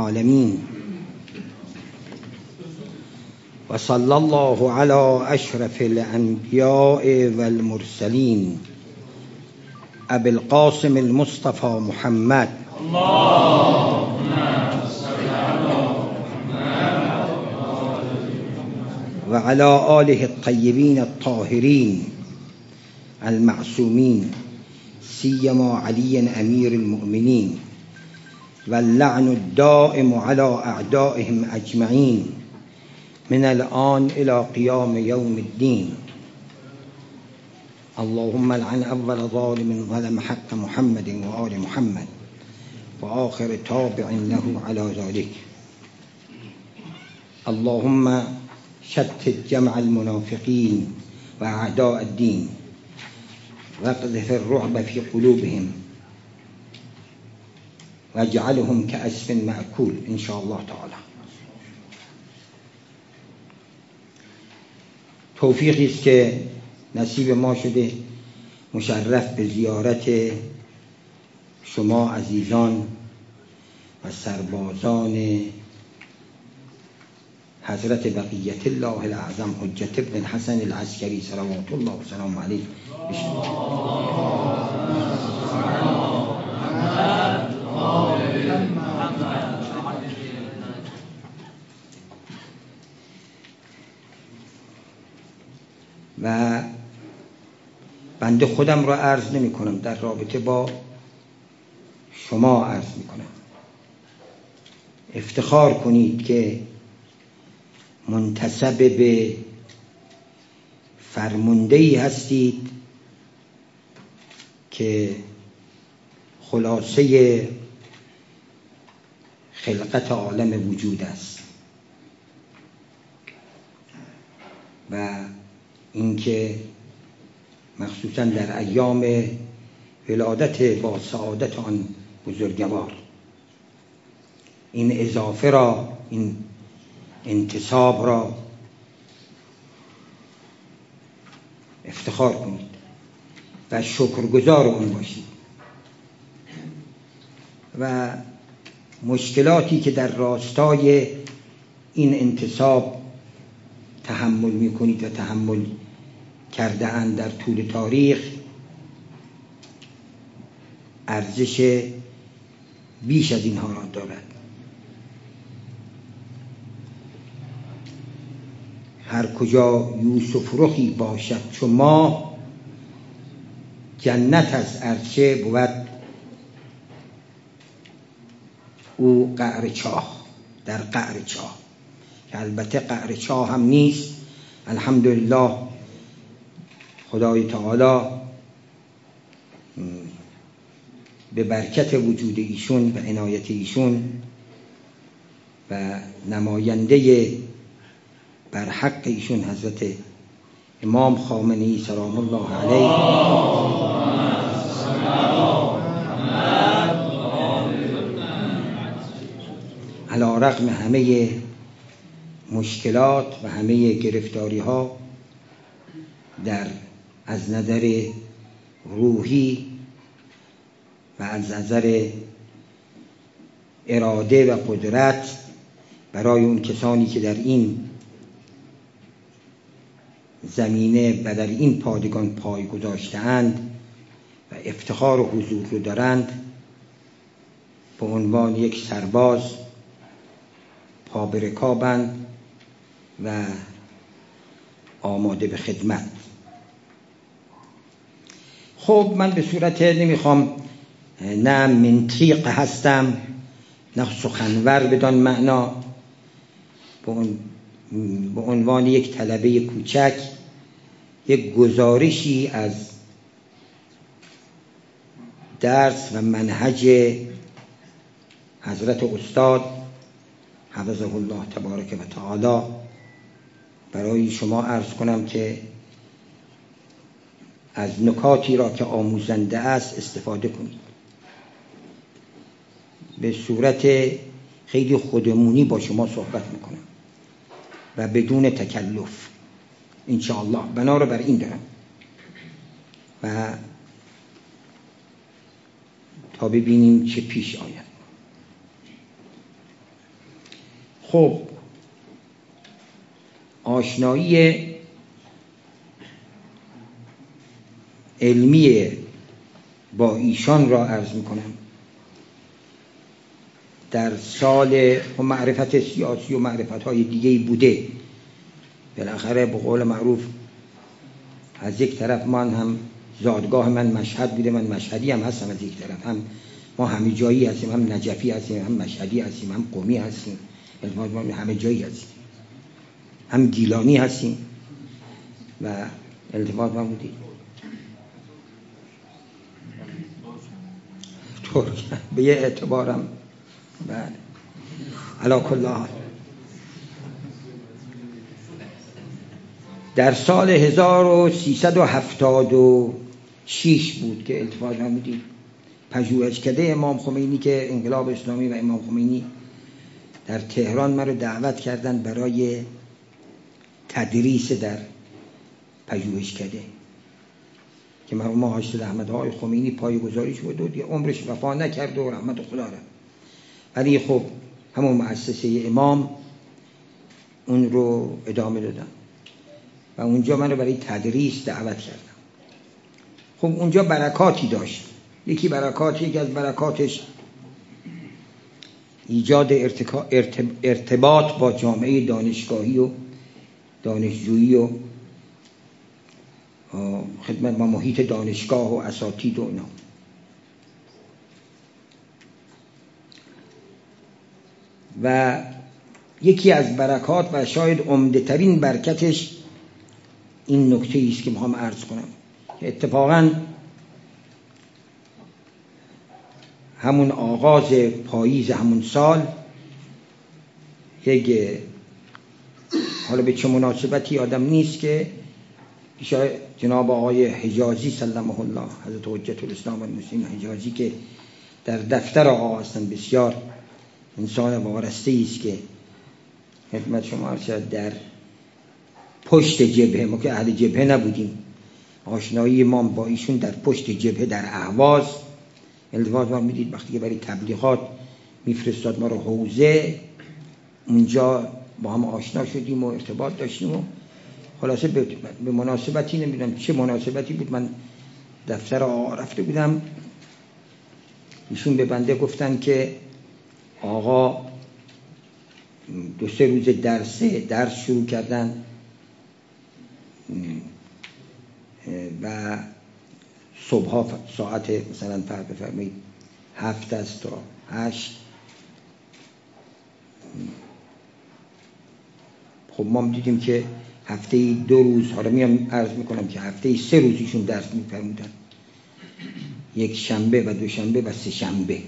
العالمين. وصلى الله على أشرف الأنبياء والمرسلين. أبي القاسم المصطفى محمد. اللهم على وعلى آله الطيبين الطاهرين المعصومين سيما علي أمير المؤمنين. واللعن الدائم على أعدائهم أجمعين من الآن إلى قيام يوم الدين. اللهم لعن أول ظالم ظلم حق محمد وآل محمد وآخر تابع له على ذلك. اللهم شتت جمع المنافقين وأعداء الدين وأقذف الرعب في قلوبهم. واجعلهم كأسف مأكول إن شاء الله تعالى. توفیقی است که نصیب ما شده مشرف به زیارت شما عزیزان و سربازان حضرت بقیت الله الاعظم حجت ابن الحسن العسکری صلوات الله و سلام علیه. و بنده خودم را عرض نمی کنم در رابطه با شما عرض می کنم. افتخار کنید که منتصب به فرمونده ای هستید که خلاصه خلقت عالم وجود است. و اینکه مخصوصا در ایام ولادت با سعادت آن بزرگوار. این اضافه را این انتصاب را افتخار کنید و شکرگزار اون باشید. و مشکلاتی که در راستای این انتصاب تحمل می‌کنید و تحمل کرده اند در طول تاریخ. ارزش بیش از اینها را دارد. هر کجا یوسف رخی باشد چو ما جنت از ارچه بود. او قعر چاه در قعر چاه. که البته قعر چاه هم نیست. الحمدلله. خدای تعالی به برکت وجود ایشون و عنایت ایشون و نماینده بر حق ایشون حضرت امام خامنه‌ای سلام الله علیه. علا رقم همه مشکلات و همه گرفتاری ها در از نظر روحی و از نظر اراده و قدرت برای اون کسانی که در این زمینه و در این پادگان پای گذاشتهاند و افتخار و حضور رو دارند به عنوان یک سرباز پابرکابند و آماده به خدمت. خب من به صورت نمی‌خوام نه منطیق هستم نه سخنور بدان معنا. به عنوان یک طلبه کوچک یک گزارشی از درس و منهج حضرت استاد حفظه الله تبارک و تعالی. برای شما عرض کنم که از نکاتی را که آموزنده است استفاده کنید. به صورت خیلی خودمونی با شما صحبت می‌کنم و بدون تکلف انشاءالله. بنا رو بر این دارم. و تا ببینیم چه پیش آید. خب آشنایی علمی با ایشان را عرض می کنم در سال خب معرفت سیاسی و معرفت های دیگه بوده. بالاخره به قول معروف از یک طرف من هم زادگاه من مشهد بوده من مشهدی هم هستم از یک طرف. هم ما همه جایی هستیم هم نجفی هستیم هم مشهدی هستیم هم قومی هستیم. همه جایی هستیم. هم گیلانی هستیم و التفات ما بودیم. به یه اعتبارم. بله. علا کل حال در سال 1376 بود که التفات بودیم. پژوهشکده امام خمینی که انقلاب اسلامی و امام خمینی در تهران من رو دعوت کردن برای تدریس در پژوهشکده که مرحوم حاجت احمد های خمینی پای گذاری شد و دیگه عمرش وفا نکرد و رحمت خدا را. ولی خب همون مؤسسه امام اون رو ادامه دادن و اونجا من رو برای تدریس دعوت کردم. خب اونجا برکاتی داشت. یکی برکات یکی از برکاتش ایجاد ارتباط با جامعه دانشگاهی و دانشجویی و خدمت با محیط دانشگاه و اساتید و اینا. و یکی از برکات و شاید عمده ترین برکتش این نکته است که می‌خوام عرض کنم. که اتفاقا همون آغاز پاییز همون سال یک حالا به چه مناسبتی آدم نیست که جناب آقای حجازی سلمه الله حضرت حجت الاسلام و المسلمین حجازی که در دفتر آقا هستن بسیار انسان وارسته است که خدمت شما در پشت جبهه. ما که اهل جبهه نبودیم. آشنایی ما با ایشون در پشت جبهه در اهواز. التفات ما می‌دید وقتی که برای تبلیغات میفرستاد ما رو حوزه. اونجا با هم آشنا شدیم و ارتباط داشتیم و خلاصه به مناسبتی نمی‌دونم چه مناسبتی بود. من دفتر آقا رفته بودم. ایشون به بنده گفتن که آقا دو سه روز درسه درس شروع کردن. و صبح ساعت مثلا فرق بفرمایید هفت است تا هشت. خب ما دیدیم که هفته دو روز حالا میام عرض می‌کنم که هفته سه روزیشون درس میفرمودن. یک شنبه و دو شنبه و سه شنبه.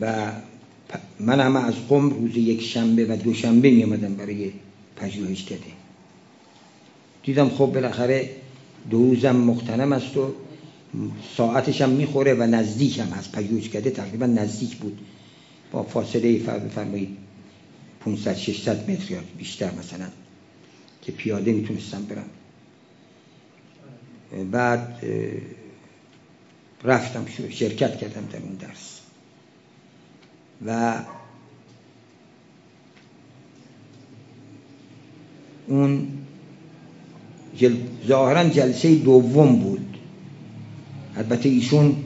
و من هم از قم روز یک شنبه و دو شنبه می برای پژوهش کرده دیدم خب بالاخره دو روزم مختنم است و ساعتش هم می‌خوره و نزدیک هم هست. پژوهش کرده تقریبا نزدیک بود. با فاصله بفرمایید 500 600 متر یا بیشتر مثلا که پیاده می‌تونستم برم. بعد رفتم شرکت کردم در اون درس. و اون جل... ظاهرا جلسه دوم بود. البته ایشون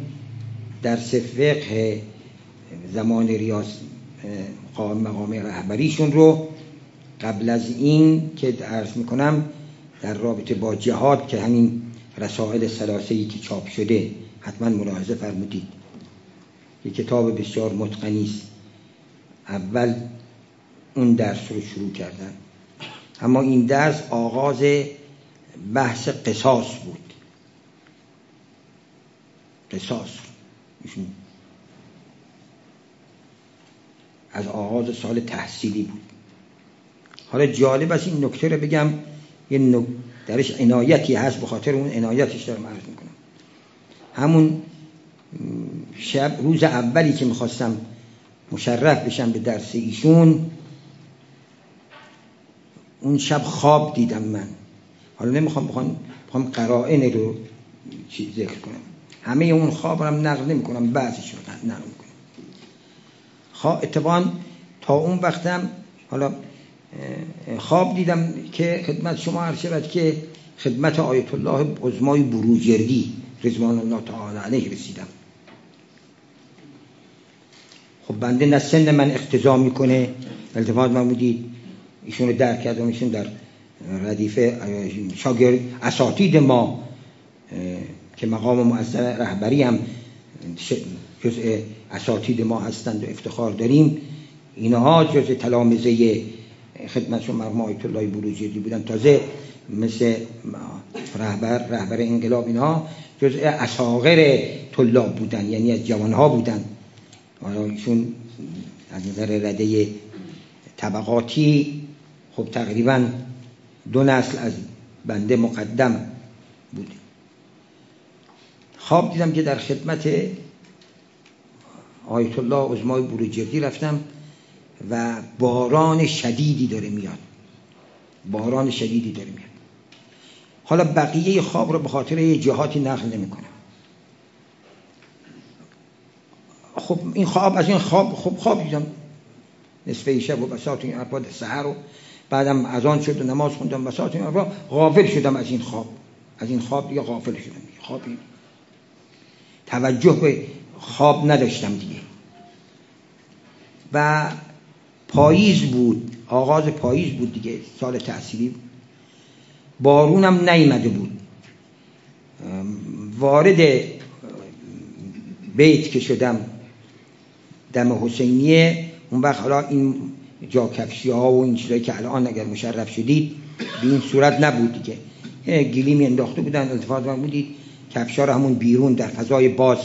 در فقه زمان ریاض مقام رهبریشون رو قبل از این که درس می‌کنم در رابطه با جهاد که همین رسائل سلاسهی که چاپ شده حتما ملاحظه فرمودید. یه کتاب بسیار متقنی است. اول اون درس رو شروع کردن. اما این درس آغاز بحث قصاص بود. قصاص. از آغاز سال تحصیلی بود. حالا جالب است این نکته رو بگم یه درش عنایتی هست به خاطر اون عنایتش دارم عرض می‌کنم. همون شب روز اولی که می‌خواستم مشرف بشم به درس ایشون اون شب خواب دیدم من. حالا نمی‌خوام بخوام بخوام قرائن رو ذکر کنم. همه اون خواب رو نقل نمی کنم بعضیش رو نقل اتفاقا تا اون وقتم حالا خواب دیدم که خدمت شما عرض شود که خدمت آیت الله عظمای بروجردی رضوان الله تعالی علیه رسیدم. خب بنده نه سن من اقتضا می‌کنه. التفات بودید ایشون درک کردم ایشون در ردیفه شاگرد اساتید ما که مقام معذر رهبری هم جزء اساتید ما هستند و افتخار داریم. اینها جزء تلامزه خدمت شما مرحوم آیت الله بروجردی بودن. تازه مثل رهبر رهبر انقلاب اینها جزء اساغر طلاب بودن یعنی از جوانها بودن. ایشون از نظر رده طبقاتی خب تقریبا دو نسل از بنده مقدم بود. خواب دیدم که در خدمت آیت الله عظمای بروجردی رفتم و باران شدیدی داره میاد. باران شدیدی داره میاد. حالا بقیه خواب رو به خاطر یه جهاتی نقل نمی‌کنم. خب این خواب از این خواب خب خواب دیدم. نصفه شب و بساط این ارباد سحر رو بعدم از آن شد و نماز خوندم. بساط این ارباد غافل شدم از این خواب. از این خواب دیگه غافل شدم. خواب این توجه به خواب نداشتم دیگه. و پاییز بود آغاز پاییز بود دیگه سال تحصیلی بارونم نیمده بود. وارد بیت که شدم دم حسینیه اون وقت حالا این جاکفشی ها و این چیزایی که الان اگر مشرف شدید به این صورت نبود دیگه. گلیمی انداخته بودن التفات بودید کفشا رو همون بیرون در فضای باز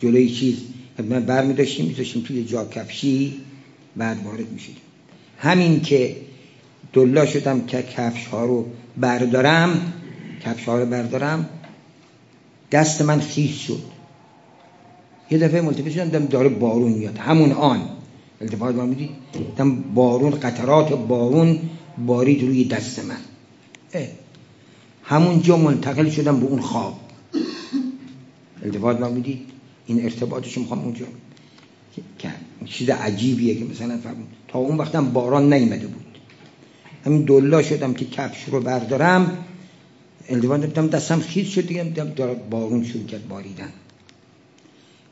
جلوی چیز. من برمی داشتیم میذاشتیم توی جا کفشی بعد وارد می‌شدیم همین که دلا شدم که کفش ها رو بردارم کفش ها رو بردارم دست من خیس شد. یه دفعه ملتفت شدم داره بارون میاد. همون آن. التفات من می‌دید. دم بارون قطرات بارون بارید روی دست من. همون جا منتقل شدم به اون خواب. التفات من می‌دید. این ارتباطش می‌خوام اونجا که چیز عجیبیه که مثلا فرمون تا اون وقتم باران نیمده بود. همین دلا شدم که کفش رو بردارم التفات دیدم دستم خیز شد دیگه داره بارون شروع کرد باریدن.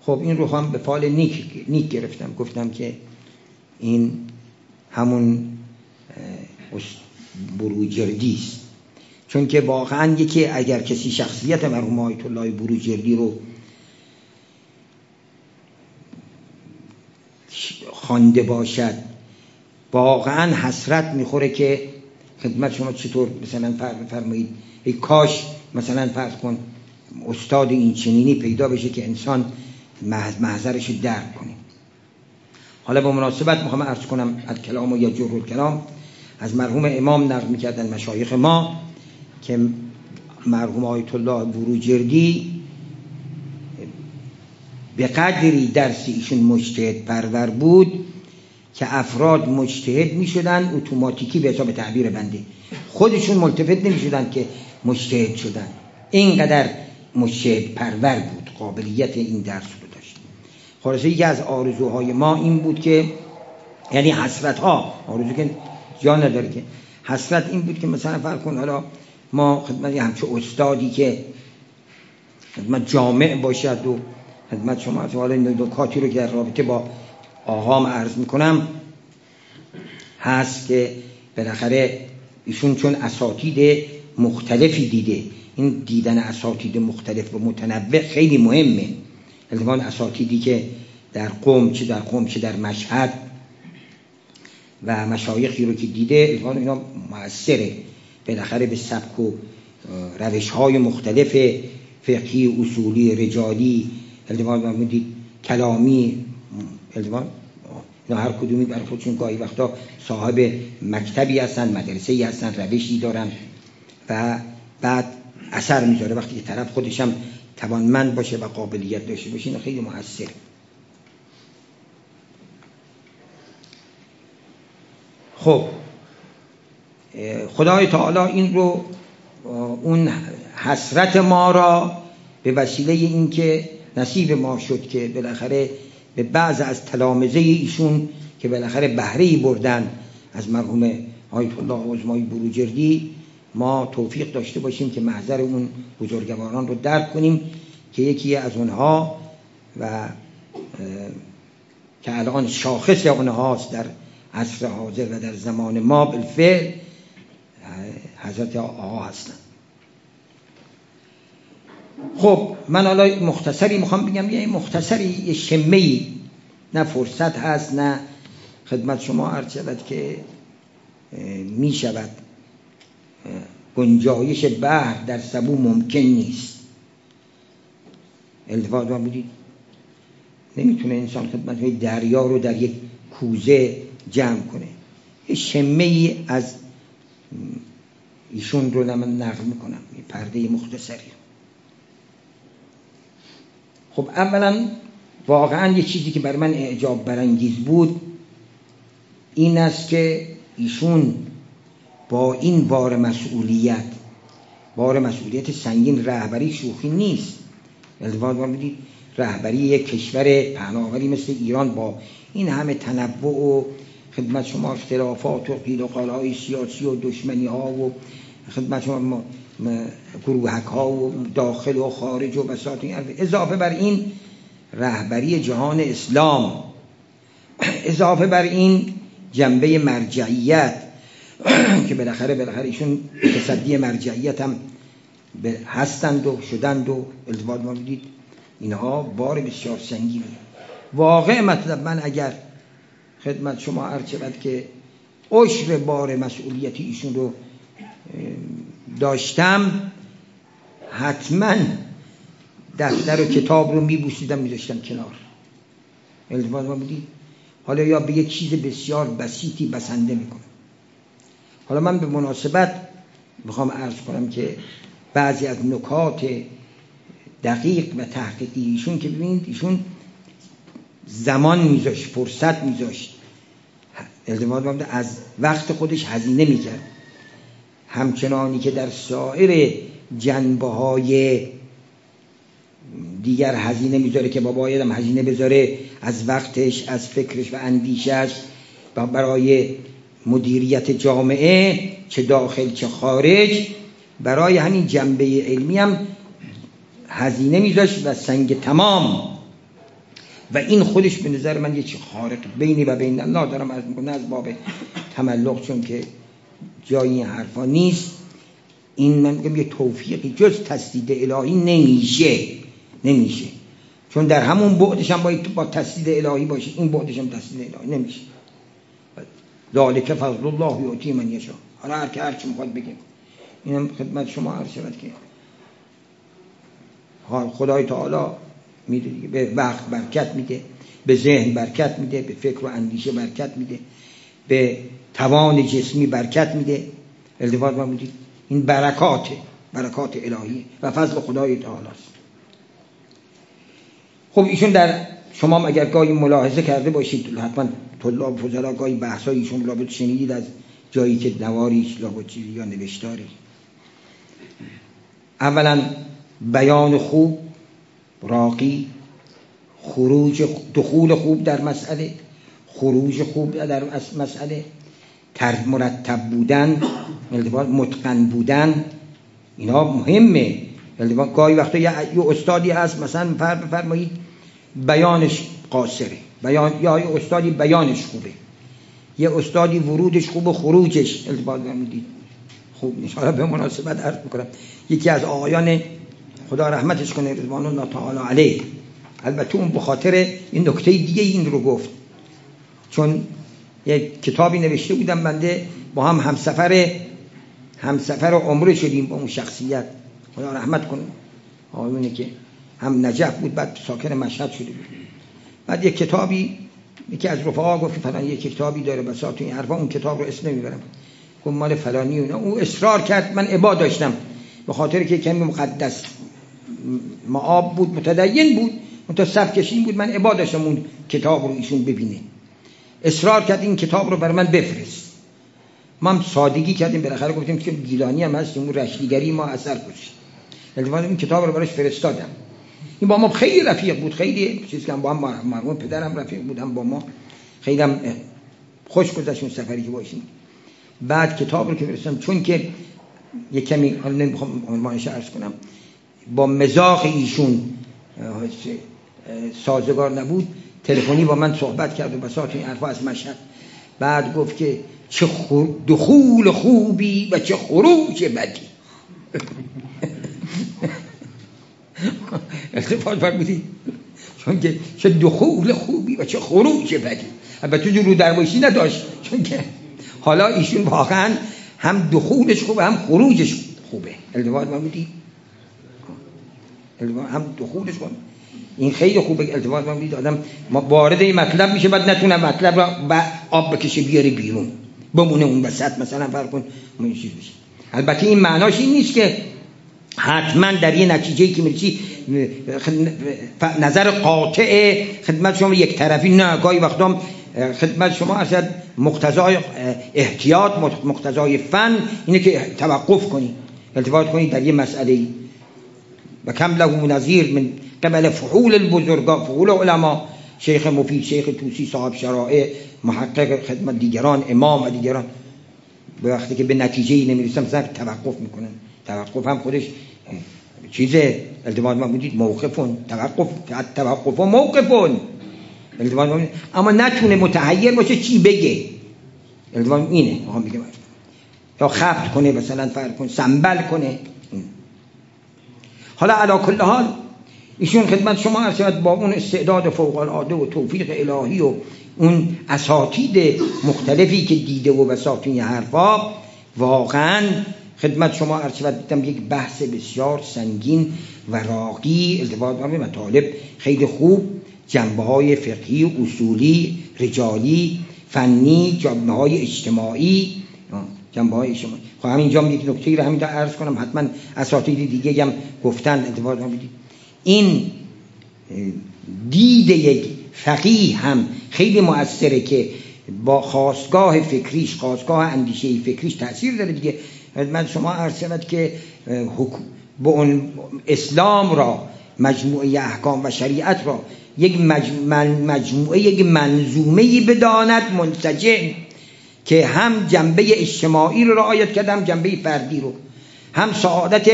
خب این رو هم به فال نیک, نیک گرفتم. گفتم که این همون بروجردی است. چون که واقعا یکی اگر کسی شخصیت مرحوم آیت الله بروجردی رو خوانده باشد. واقعا حسرت می‌خوره که خدمت شما چطور مثلا فرمایید. ای کاش مثلا فرض کن استاد این چنینی پیدا بشه که انسان محضرش درک کنه. حالا به مناسبت می‌خوام ارز کنم از کلام و یا جرور کلام از مرحوم امام نقل می‌کردن مشایخ ما که مرحوم آیت الله بروجردی به قدری درس ایشون مجتهد پرور بود که افراد مجتهد می شدن اتوماتیکی به حساب تعبیر بنده خودشون ملتفت نمی شدن که مجتهد شدن. اینقدر مجتهد پرور بود قابلیت این درس رو داشت. خلاصه یکی از آرزوهای ما این بود که یعنی حسرت ها آرزو که جا نداره که حسرت این بود که مثلا فرق کن حالا ما خدمت همچه استادی که خدمت جامع باشد و خدمت شما از حالا نکاتی رو که در رابطه با آقام عرض می‌کنم هست که بالاخره ایشون چون اساتید مختلفی دیده این دیدن اساتید مختلف و متنوع خیلی مهمه. الزمان اساتیدی که در قوم چه در قوم چه در مشهد و مشایخی رو که دیده الزمان اینا موثره. بالاخره به سبک و روش های مختلف فقهی اصولی رجالی الزمان فرمودید کلامی الزمان اینا هر کدومی بر خودشون گاهی وقتا صاحب مکتبی هستن مدرسه ای هستن روشی دارن و بعد اثر می‌ذاره. وقتی که طرف خودش هم توانمند باشه و قابلیت داشته باشه اینا خیلی موثر خب خدای تعالی این رو اون حسرت ما را به وسیله اینکه نصیب ما شد که بالاخره به بعض از تلامزه ایشون که بالاخره بهره بردن از مرحوم آیت الله عظمای بروجردی ما توفیق داشته باشیم که محضر اون بزرگواران رو درک کنیم که یکی از اونها و که الان شاخص اونهاست در عصر حاضر و در زمان ما بالفعل حضرت آقا هستن. خب من حالا مختصری می‌خوام بگم یه مختصری یه شمه نه فرصت هست نه خدمت شما عرض شود که می شود گنجایش بحر در سبو ممکن نیست. التفات ما بودید نمی‌تونه انسان خدمت دریا رو در یک کوزه جمع کنه. یه شمه ای از ایشون رو من نقل می‌کنم. یه پرده مختصری. خب اولا واقعا یه چیزی که بر من اعجاب برانگیز بود این است که ایشون با این بار مسئولیت بار مسئولیت سنگین رهبری شوخی نیست. رهبری یک کشور پهناوری مثل ایران با این همه تنوع و خدمت شما اختلافات و قیل و قالهای سیاسی و دشمنی ها و خدمت شما گروهک ها و داخل و خارج و بساط اضافه بر این رهبری جهان اسلام. اضافه بر این جنبه مرجعیت که بالاخره بالاخره ایشون تصدی مرجعیت هم هستند و شدند و التباط ما بدید اینها بار بسیار سنگینی واقع مطلب من اگر خدمت شما عرض شود که عشر بار مسئولیتی ایشون رو داشتم حتما دفتر و کتاب رو میبوسیدم میذاشتم کنار. التفات ما بودید حالا یا به یک چیز بسیار بسیطی بسنده می‌کنم. حالا من به مناسبت می‌خوام عرض کنم که بعضی از نکات دقیق و تحقیقی ایشون که ببینید ایشون زمان میذاشت فرصت میذاشت. التماس از وقت خودش هزینه می‌کرد. همچنانی که در سایر جنبه های دیگر هزینه می‌ذاره که بابا هم هزینه بذاره از وقتش از فکرش و اندیشش و برای مدیریت جامعه چه داخل چه خارج. برای همین جنبه علمی هم هزینه میذاشت و سنگ تمام. و این خودش به نظر من یه چی خارق بینی و بین الله دارم از می‌کنه از باب تملق چون که جایی این حرفا نیست. این من میگم یه توفیقی جز تسدید الهی نمیشه. نمیشه. چون در همون بعدش هم باید با تسدید الهی باشه. این بعدش هم تسدید الهی نمیشه. ذالک فضل الله یعطی من یشا حالا هر که هر چی می‌خواد بگیم اینم خدمت شما عرض شود که خدای تعالی میده به وقت برکت میده به ذهن برکت میده به فکر و اندیشه برکت میده به توان جسمی برکت میده. التفات ما می‌دید. این برکات برکات الهی و فضل خدای تعالی است. خب ایشون در شما اگر گاهی ملاحظه کرده باشید حتما طلاب فضلا گاهی بحث ایشون لابد شنیدید از جایی که نواریش لابد چیزی یا نوشتاری. اولا بیان خوب راقی خروج دخول خوب در مسئله خروج خوب در مسئله. مرتب بودن متقن بودن اینا مهمه. گاهی وقتا یه استادی هست مثلا بفرمایید بیانش قاصره. بیان یا یه استادی بیانش خوبه. یه استادی ورودش خوب و خروجش. التباط می‌دید خوب نیست. حالا به مناسبت عرض می‌کنم. یکی از آقایان خدا رحمتش کنه رضوان الله تعالی علیه. البته اون بخاطر این نکته دیگه این رو گفت. چون یک کتابی نوشته بودم بنده با هم همسفر همسفر عمره شدیم با اون شخصیت. خدا رحمت کنه. آقایونه که هم نجف بود بعد ساکن مشهد شده بود. بعد یک کتابی یکی از رفقا گفت فلان یک کتابی داره بساط این حرفا اون کتاب رو اسم نمی‌برم. گفت مال فلانی اونا او اصرار کرد من عبا داشتم. به خاطر که کمی مقدس معاب بود متدین بود تا صف بود من عبا داشتم اون کتاب رو ایشون ببینه. اصرار کرد این کتاب رو بر من بفرست. ما هم سادگی کردیم بالاخره گفتیم که گیلانی هم هستیم اون رشدیگری ما اثر کشید التفات این کتاب رو براش فرستادم. این با ما خیلی رفیق بود خیلی چیز که با هم مرحوم پدرم رفیق بودم با ما خیلی هم خوش گذشت اون سفری که باشیم. بعد کتاب رو که برسم چون که یه کمی نمی‌خوام عنوانش عرض کنم با مزاق ایشون سازگار نبود. تلفنی با من صحبت کرد و بساط این حرفا از مشهد. بعد گفت که چه دخول خوبی و چه خروج بدی. التفات فرمودی. چون که چه دخول خوبی و چه خروج بدی. البته جو رو درویشی نداشت. چون که حالا ایشون واقعا هم دخولش خوبه هم خروجش خوبه. التفات فرمودی؟ هم دخولش خوبه. این خیلی خوبه التفات فرمودید آدم ما وارد این مطلب میشه بعد نتونه مطلب را آب بکشه بیاره بیرون. بمونه اون وسط مثلا فرق کن. چیز بشه البته این معناش این نیست که حتما در یه نتیجه که می‌رسی نظر قاطع خدمت شما یک طرفی نه گاهی وقتا خدمت شما اصلا مقتضای احتیاط مقتضای فن اینه که توقف کنی التفات کنی در یه مسئله و کم نظیر من قبل فحول البزرگا فحول علما شیخ مفید شیخ توسی صاحب شرائع محقق خدمت دیگران امام و دیگران. به وقتی که به نتیجه ای نمی‌رسم مثلا توقف می‌کنن. توقف هم خودش چیز التماس ما بودید موقفون. توقف توقف و موقفون. التماس اما نتونه متحیر باشه چی بگه؟ التماس اینه می‌خوام بگم. یا خفت کنه مثلا فرق کن سنبل کنه. حالا علا کل حال ایشون خدمت شما ارشد با اون استعداد فوق العاده و توفیق الهی و اون اساتید مختلفی که دیده و بساط حرفا واقعا خدمت شما ارشد دیدم یک بحث بسیار سنگین و راقی ارتباط به مطالب خیلی خوب جنبه های فقهی اصولی رجالی فنی جنبه های اجتماعی. جنبه های اجتماعی. خب همینجا یک نکته رو همین عرض کنم حتما اساتید دیگه هم گفتن ارتباط این دید یک فقیه هم خیلی مؤثره که با خواستگاه فکریش خواستگاه اندیشه فکریش تاثیر داره دیگه. من شما عرض که اون اسلام را مجموعه احکام و شریعت را یک مجموعه یک منظومه بداند منسجم که هم جنبه اجتماعی رو رعایت کرده هم جنبه فردی رو. هم سعادت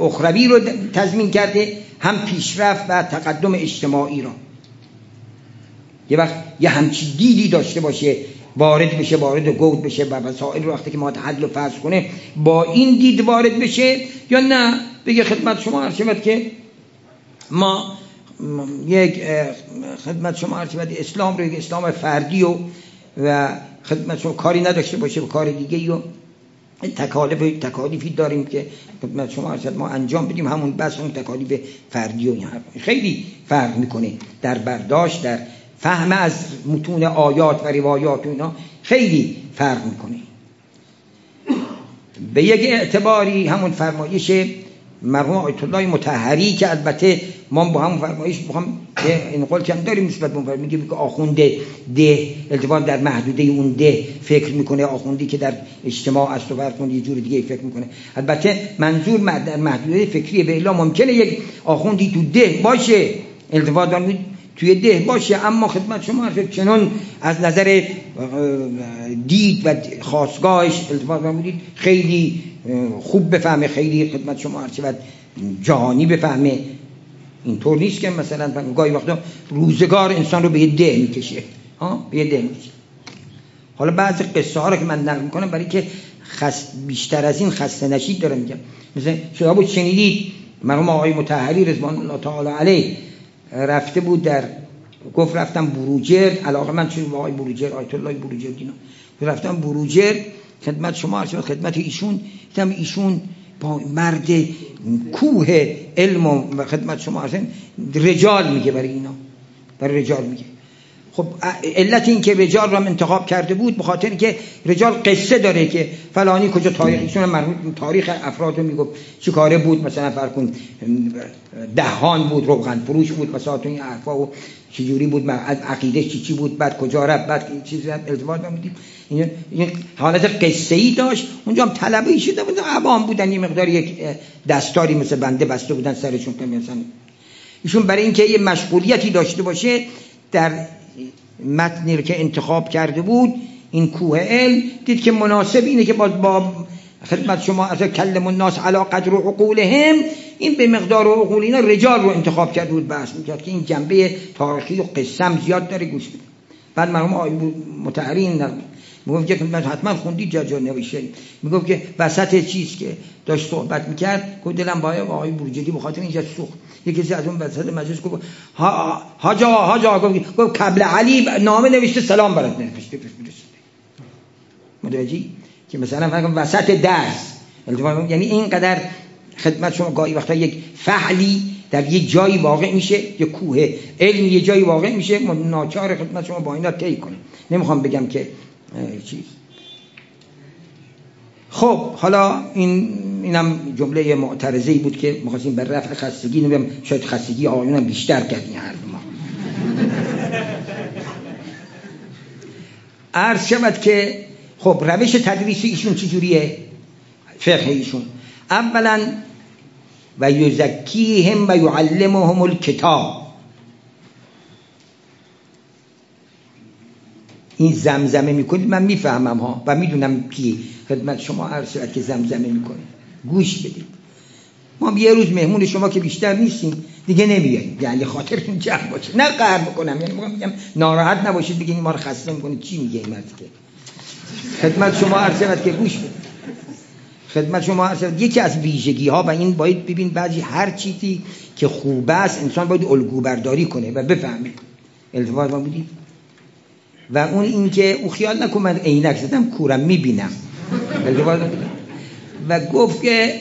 اخروی رو تضمین کرده هم پیشرفت و تقدم اجتماعی را یه وقت یه همچی دیدی داشته باشه وارد بشه وارد گود بشه و وسائل وقتی که ما حل و فرض کنه با این دید وارد بشه یا نه؟ بگه خدمت شما عرض که ما یک خدمت شما عرض اسلام رو یک اسلام فردی و و خدمت شما کاری نداشته باشه و کار دیگه و تکالف تکالیفی داریم که خدمت شما ما انجام بدیم همون بس اون تکالیف فردی و این خیلی فرق می‌کنه در برداشت در فهم از متون آیات و روایات و اینا خیلی فرق می‌کنه. به یک اعتباری همون فرمایش مرحوم آیت الله متحری که البته ما با همون فرمایش این قول هم داریم نسبت به میگه که آخونده ده التفات در محدوده اون ده فکر می‌کنه. آخوندی که در اجتماع است و فرق یه جور دیگه فکر می‌کنه. البته منظور در محدوده فکری به الا ممکنه یک آخوندی تو ده باشه. التفات توی ده باشه. اما خدمت شما عرض چنان از نظر دید و خواستگاهش بودید خیلی خوب بفهمه خیلی خدمت شما عرض شود جهانی بفهمه. اینطور نیست که مثلا گاهی وقتا روزگار انسان رو به یه ده می‌کشه. ها؟ به یه ده می‌کشه. حالا بعضی قصه ها رو که من نقل می‌کنم برای که خست بیشتر از این خسته نشید دارم میگم. مثلا شما بود شنیدید مرحوم آقای متحری رضوان الله تعالی علیه رفته بود در گفت رفتم بروجرد علاقه من چون آقای بروجرد آیت الله بروجرد اینا. رفتم بروجرد خدمت شما خدمت ایشون دیدم ایشون با مرد کوه علم و خدمت شما رجال میگه برای اینا برای رجال میگه. خب علت این که رجال انتخاب کرده بود به خاطر که رجال قصه داره که فلانی کجا تاریخشون مربوط تاریخ افراد رو می‌گفت چی کاره بود مثلا فرکن دهان بود روغن فروش بود مثلا تو این حرفا و چجوری بود عقیده چی چی بود بعد کجا رفت بعد چیزی ارتباط نمیدیم این حالت قصه ای داشت. اونجا هم طلبه شده بود. عوام بودن یه مقدار یک دستاری مثل بنده بسته بودن سرشون که مثلا. ایشون برای اینکه یه مشغولیتی داشته باشه در متنی رو که انتخاب کرده بود این کوه علم دید که مناسب اینه که باز با خدمت شما از کلم الناس علا قدر و عقولهم این به مقدار و عقول اینا رجال رو انتخاب کرده بود بحث می‌کرد که این جنبه تاریخی و قسم زیاد داره گوش بده. بعد مرحوم آقای متحرین می‌گفت که حتما خوندی جا نوشته می‌گفت که وسط چیز که داشت صحبت می‌کرد گفت دلم با آقای بروجردی بخاطر اینجا سوخت. یکی از اون وسط مجلس گفت حاجا حاجا گفت گفت قبل علی نامه نوشته سلام برات نوشته متوجهی؟ که مثلا فکر وسط درس. یعنی اینقدر خدمت شما گاهی وقتا یک فعلی در یک جایی واقع میشه یک کوه علم یه جایی واقع میشه ناچار خدمت شما با اینا طی کنه نمی‌خوام بگم که چیز خب حالا این اینم جمله معترضه بود که می‌خواستیم بر رفع خستگی نمیم شاید خستگی آقایون بیشتر کردیم هر ما. عرض شود که خب روش تدریسی ایشون چجوریه فقه ایشون. اولا و یزکیهم و یعلمهم الکتاب. این زمزمه می‌کنید؟ من می‌فهمم ها و می‌دونم کی. خدمت شما عرض که زمزمه می‌کنه گوش بدید. ما یه روز مهمون شما که بیشتر نیستیم دیگه نمیاییم یعنی خاطرتون جمع باشه. نه قهر بکنم یعنی میگم ناراحت نباشید بگین ما رو خسته می‌کنید چی میگه این که؟ خدمت شما عرض که گوش بدید. خدمت شما عرض یکی از ویژگی ها و این باید ببین بعضی هر چیزی که خوب است انسان باید الگو برداری کنه و بفهمه. التفات ما بودید و اون اینکه او خیال نکن من عینک زدم کورم می‌بینم. و گفت که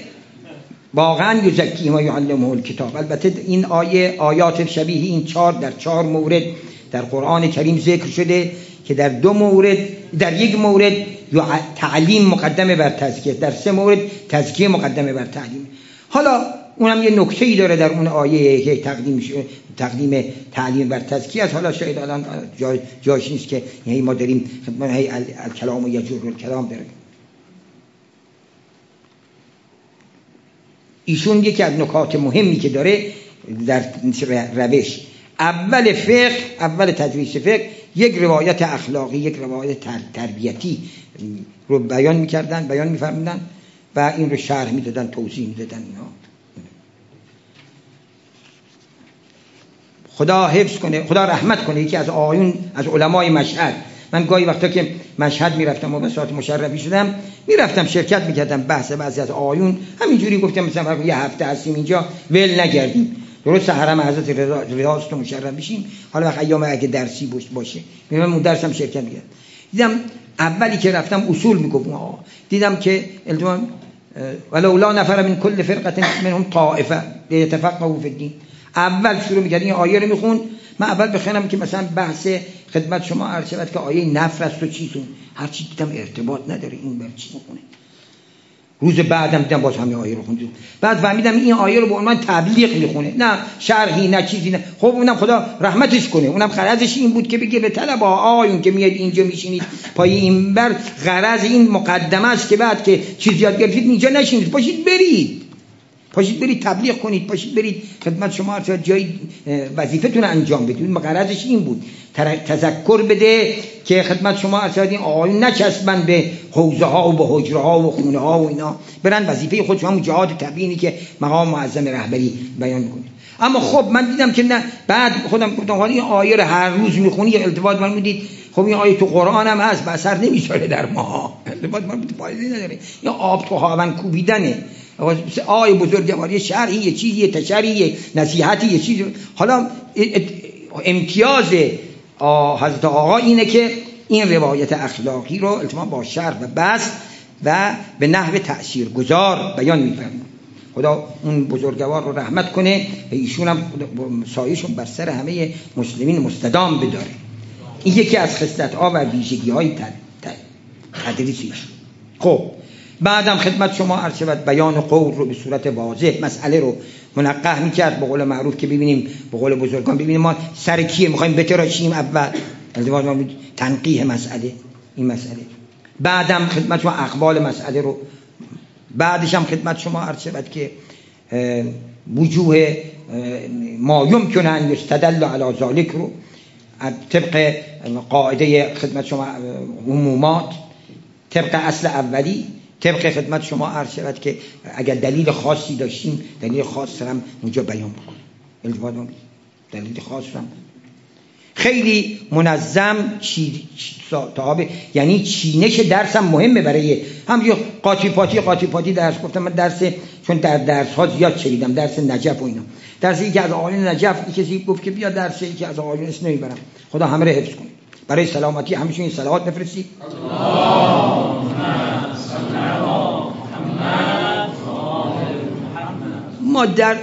واقعا یزکی ما یعلمه کتاب البته این آیه آیات شبیه این چهار در چهار مورد در قرآن کریم ذکر شده که در دو مورد در یک مورد تعلیم مقدمه بر تزکیه در سه مورد تزکیه مقدمه بر تعلیم. حالا اونم یه نکته ای داره در اون آیه که تقدیم تقدیم تعلیم بر تزکیه است. حالا شاید الان جاش نیست که یعنی ما داریم هی الکلام و یجور الکلام داره. ایشون یکی از نکات مهمی که داره در روش اول فقه اول تدریس فقه یک روایت اخلاقی یک روایت تربیتی رو بیان می‌کردن بیان میفرمودن و این رو شرح می‌دادن توضیح می‌دادن اینا. خدا حفظ کنه خدا رحمت کنه یکی از آیون از علمای مشهد من گاهی وقتا که مشهد می‌رفتم و به ساعت مشرفی شدم می‌رفتم شرکت می‌کردم بحث بعضی از آیون همینجوری گفتم مثلا یه هفته هستیم اینجا ول نگردیم درست حرم حضرت رضا است مشرف بشیم حالا وقت ایام اگه درسی باشه. من اون درسم شرکت می‌کردم. دیدم اولی که رفتم اصول می‌گفت دیدم که التمام ولولا نفر من کل فرقه منهم طائفه لیتفقهوا فی الدین. اول شروع می‌کرد این آیه رو میخون من اول بخونم که مثلا بحث خدمت شما عرض که آیه نفر است و چیزون هر چی دیدم ارتباط نداره این بر چی می‌خونه؟ روز بعدم دیدم باز همین آیه رو خوندم بعد فهمیدم این آیه رو به عنوان تبلیغ می‌خونه. نه شرحی نه چیزی نه. خب اونم خدا رحمتش کنه. اونم غرضش این بود که بگه به طلب آیون که میاد اینجا میشینید پای این بر. غرض این مقدمه است که بعد که چیز یاد گرفتید اینجا نشینید. باشید برید. پاشید برید تبلیغ کنید پاشید برید خدمت شما هر جای وظیفتون انجام بدید. مقررش این بود. تذکر بده که خدمت شما ارشاد این آقایون نچسبن به حوزه ها و به حجره ها و خونه ها و اینا. برن وظیفه خودشون همون جهاد تبیینی که مقام معظم رهبری بیان کنه. اما خب من دیدم که نه بعد خودم گفتم این آیه رو هر روز می‌خونی ارتباط من می‌دید. خب این آیه تو قرآن هم هست به اثر نمی‌ذاره در ما ارتباط من فایده نداره. یا آب تو هاون کوبیدنه. آی بزرگواری شرعی یه چیزی یه تشری یه نصیحتی یه چیزی. حالا امتیاز حضرت آقا اینه که این روایت اخلاقی رو التمام با شرح و بس و به نحو تأثیر گذار بیان میفرمون خدا اون بزرگوار رو رحمت کنه و ایشون هم سایشون بر سر همه مسلمین مستدام بداره. این یکی از خصلت ها و ویژگی های تدریسیش. خب بعدم خدمت شما عرض بیان قول رو به صورت واضح مسئله رو منقه می‌کرد. به قول معروف که ببینیم به قول بزرگان ببینیم ما سر کیه؟ می‌خوایم بتراشیم اول. تنقیه مسئله. این مسئله. بعدم خدمت شما اقبال مسئله رو. بعدش هم خدمت شما عرض که وجوه ما یمکن ان یستدل علی ذالک رو. طبق قاعده خدمت شما عمومات. طبق اصل اولی. طبق خدمت شما عرض شود که اگر دلیل خاصی داشتیم دلیل خاص هم اونجا بیان بکنیم. دلیل خاص هم. خیلی منظم چی... یعنی چینش درس هم مهمه برای همجور قاطی پاتی قاطی پاتی درس گفتم. من درس چون در درس ها زیاد چریدم درس نجف و اینا. درس یکی از آقایون نجف کسی گفت که بیا درس یکی از آقایون اسم نمی‌برم. خدا همه رو حفظ کنه. برای سلامتی همیشه این صلوات بفرستی ما در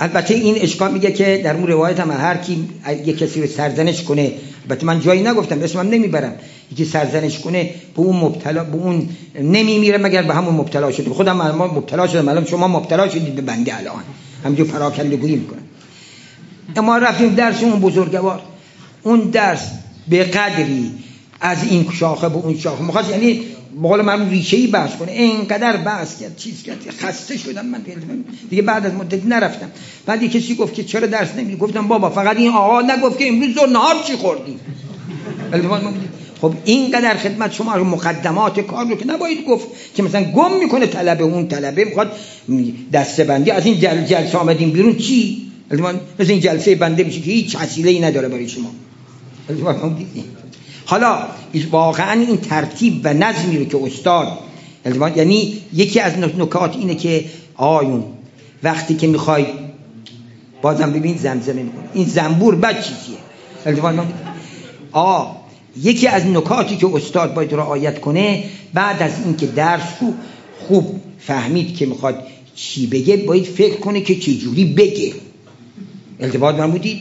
البته این اشکال میگه که در اون روایت هم هر کی یه کسی رو سرزنش کنه البته من جایی نگفتم اسمم نمی‌برم. یکی سرزنش کنه به اون مبتلا به اون نمیمیره مگر به همون مبتلا شده. خودم ما مبتلا شدم الان شما مبتلا شدید به بنده الان. همینجور پراکنده گویی می‌کنم. اما رفتیم درس اون بزرگوار. اون درس به قدری از این شاخه به اون شاخه. مخواست یعنی بقول من ریشه ای بحث کنه. اینقدر بحث کرد چیز کرد خسته شدم من. دیگه بعد از مدت نرفتم. بعد یه کسی گفت که چرا درس نمی گفتم بابا فقط این آقا نگفت که امروز زور نهار چی خوردی؟ خب اینقدر خدمت شما مقدمات کار رو که نباید گفت که مثلا گم می‌کنه طلبه اون طلبه. می‌خواد دسته بندی از این جل جلسه آمدیم بیرون. چی؟ مثل این جلسه بنده میشه که هیچ حسیله ای نداره برای شما. حالا واقعا این ترتیب و نظمی رو که استاد یعنی یکی از نکات اینه که آیون وقتی که می‌خوای بازم ببین زمزمه می‌کنه. این زنبور بد چیزیه. آ یکی از نکاتی که استاد باید رعایت کنه بعد از اینکه درس رو خوب فهمید که می‌خواد چی بگه باید فکر کنه که چجوری بگه. التباط من بودید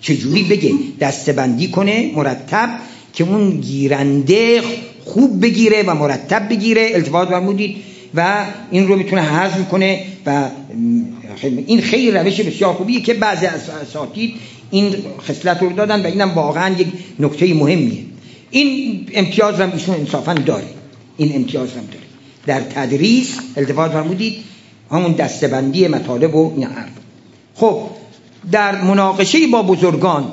چجوری بگه؟ دستبندی کنه مرتب که اون گیرنده خوب بگیره و مرتب بگیره التفات فرمودید و این رو می‌تونه هضم کنه و این خیلی روش بسیار خوبیه که بعضی از اساتید این خصلت رو دادن و اینم واقعا یک نکته مهمیه. این امتیاز هم ایشون انصافا داره. این امتیاز هم داره. در تدریس التفات فرمودید همون دستبندی مطالب و این عرب خب در مناقشه با بزرگان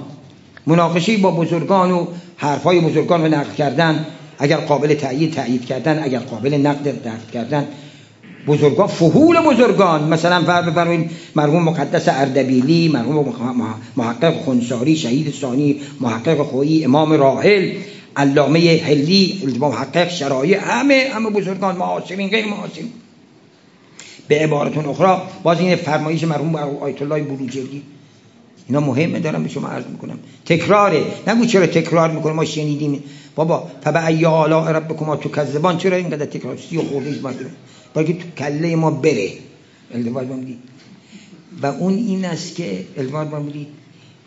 مناقشه با بزرگان و حرفای بزرگان رو نقد کردن اگر قابل تایید تایید کردن اگر قابل نقد نقد کردن. بزرگان فهول بزرگان. مثلا فرض بفرمایید مرحوم مقدس اردبیلی مرحوم محقق خنساری شهید ثانی محقق خویی امام راحل علامه حلی محقق شرایع همه همه بزرگان معاصرین غیر معاصرین به عبارتون اخرى باز این فرمایش مرحوم آیت الله بروجردی اینا مهمه دارم به شما عرض می‌کنم. تکراره. نگو چرا تکرار می‌کنه ما شنیدیم. بابا فبا ای آلاء ربکما تو کذبان چرا اینقدر تکرار؟ سی خورده ایش باید تو کله ما بره. التفات و اون این است که التفات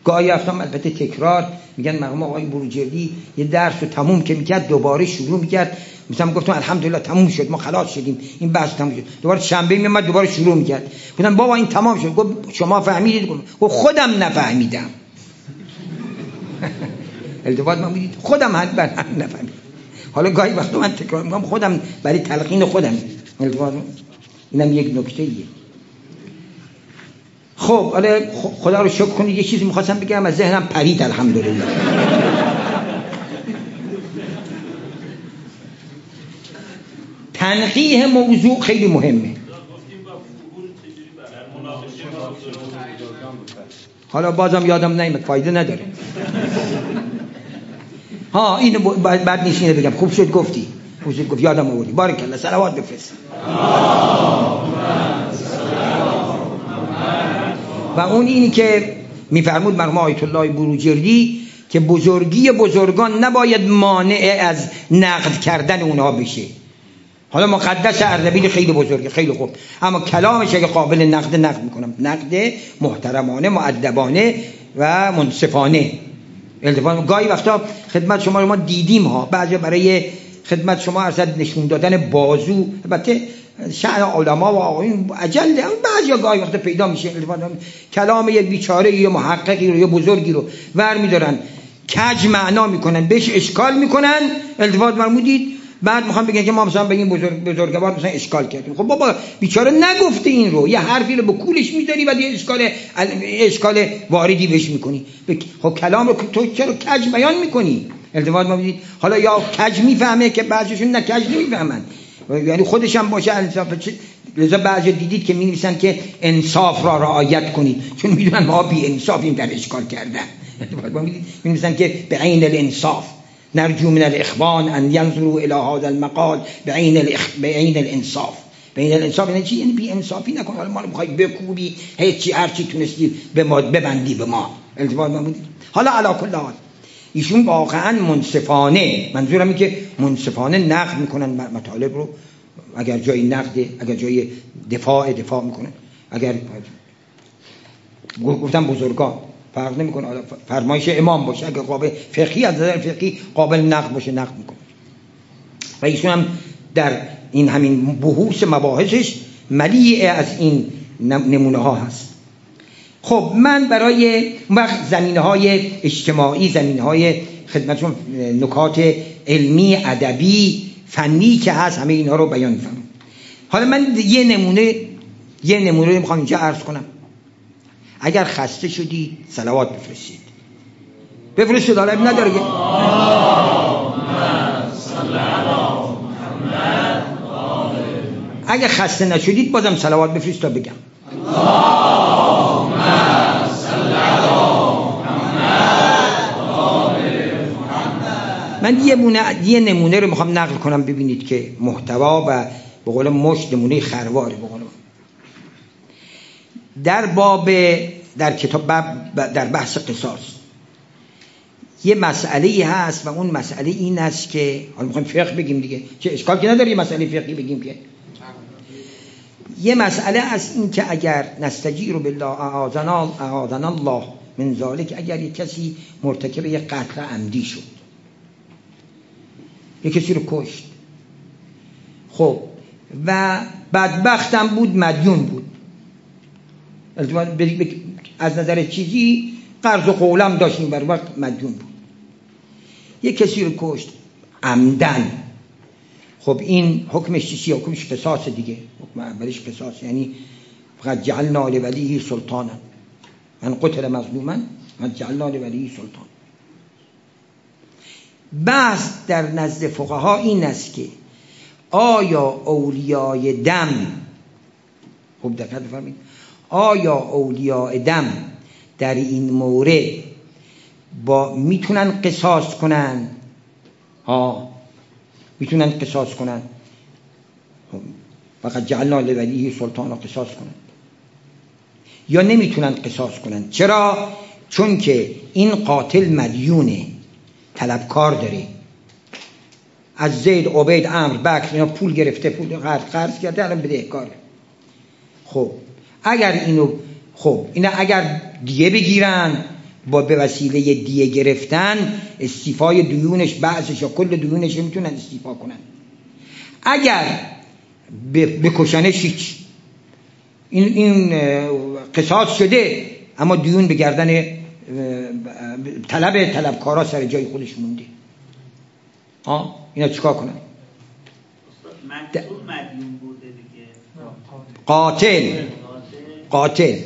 گاهی افتام البته تکرار میگن مرحوم آقای بروجردی یه درس رو تموم که می‌کرد دوباره شروع می‌کرد. مثلا گفتم الحمدلله تموم شد ما خلاص شدیم این بحث تموم شد. دوباره شنبه میومد دوباره شروع می‌کرد. گفتم بابا این تمام شد. گفت شما فهمیدید؟ گفت خودم نفهمیدم. التفات من بودید. خودم هم بر هم نفهمیدم. حالا گاهی وقت من تکرار می‌کنم خودم برای تلقین خودم. التفات اینم یک نکته ایه خب حالا خدا رو شکر کنید یه چیزی می‌خواستم بگم از ذهنم پرید الحمدلله. تنقیه موضوع خیلی مهمه. حالا بازم یادم نمیاد فایده نداره. ها اینو بعد نیست اینو بگم. خوب شد گفتی. خوب شد گفت. یادم آوردی. بارک الله صلوات بفرست. و اون اینی که میفرمود مرحوم آیت الله بروجردی که بزرگی بزرگان نباید مانع از نقد کردن اونها بشه. حالا مقدس اردبیل خیلی بزرگه خیلی خوب. اما کلامش اگه قابل نقد نقد می‌کنم. نقد محترمانه معدبانه و منصفانه. التفات گاهی وقتا خدمت شما رو ما دیدیم ها. بعضی برای خدمت شما ارزد نشون دادن بازو. البته شعن علما و آقایون عجل بعضی گاهی وقتا پیدا میشه کلام یک بیچاره یا محققی رو یا بزرگی رو ور میدارن کج معنا می‌کنن بهش اشکال می‌کنن. التفات مرمودید بعد می‌خوام بگن که ما مثلا به این بزرگ بزرگوار مثلا اشکال کردیم. خب بابا بیچاره نگفته این رو. یه حرفی رو به کولش می‌ذاری و یه اشکال اشکال واردی بهش می‌کنی. خب کلام رو تو چرا کج بیان می‌کنی؟ التفات بدید حالا یا کج می‌فهمه که بعضیشون نه کج نمی‌فهمن. یعنی خودش هم باشه انصاف لذا بعضی دیدید که می که انصاف را رعایت کنید. چون می‌دونن ما بی انصافیم در اشکال کردن. می که به عین الانصاف. نرجو من الاخوان ان ينظروا الى هذا المقال. به عین الاخ... الانصاف. بین الانصاف یعنی چی؟ یعنی بی انصافی نکن. حالا ما رو می‌خوای بکوبی هیچی هر چی تونستی به ما ببندی به ما. التفات ما حالا علا کل حال. ایشون واقعا منصفانه منظورم که منصفانه نقد می‌کنن مطالب رو اگر جای نقده اگر جای دفاع دفاع می‌کنن. اگر گفتم بزرگان فرق نمی‌کنه. فرمایش امام باشه اگر قابل فقهی از نظر فقهی قابل نقد باشه نقد می‌کنه. و ایشون هم در این همین بحوث مباحثش ملیع از این نمونه ها هست. خب من برای وقت زمینه های اجتماعی زمینه های خدمتشون نکات علمی ادبی فنی که هست همه اینها رو بیان می‌فهمم حالا من یه نمونه یه نمونه رو می‌خوام اینجا عرض کنم. اگر خسته شدی سلوات بفرستید. بفرستید حالا نداره که. اگر خسته نشدید بازم سلوات بفرست تا بگم. من یه, یه نمونه رو می‌خوام نقل کنم ببینید که محتوا و به قول مش نمونه خرواره به قول در باب در کتاب در بحث قصاص. یه مسئله هست و اون مسئله این است که حالا می‌خوایم فقه بگیم دیگه. چه اشکال که مسئله فقهی بگیم که. یه مسئله از این که اگر نستجیر بالله اعاذنا الله من ذالک اگر یک کسی مرتکب یک قتل عمدی شد. یک کسی رو کشت. خب و بدبختم بود مدیون بود. از نظر چیزی قرض و قولم داشتیم بر وقت مدیون بود. یک کسی رو کشت. عمدن. خب این حکمش چیزی حکمش قصاص دیگه. حکم اولش قصاص. یعنی فقط جعلنا لولیه سلطانا. من قتل مظلوما من جعلنا لولیه سلطان. بحث در نزد فقها این است که آیا اولیای دم خوب دقت بفرمایید. آیا اولیاء دم در این مورد با می‌تونن قصاص کنن؟ ها می‌تونن قصاص کنن. فقط جعلنا لولیه سلطان قصاص کنن. یا نمی‌تونن قصاص کنن. چرا؟ چون که این قاتل مدیونه. طلبکار داره از زید عبید امر بکر اینا پول گرفته پول قرض قرض کرده الان بدهکاره خب اگر اینو خب اینا اگر دیه بگیرن با به وسیله دیه گرفتن استیفای دیونش بعضش یا کل دیونش می‌تونن استیفا کنن. اگر بکشنش هیچ. این, این قصاص شده اما دیون به گردن طلب طلبکارا سر جای خودش مونده ها؟ اینا چیکار کنن؟ قاتل. قاتل.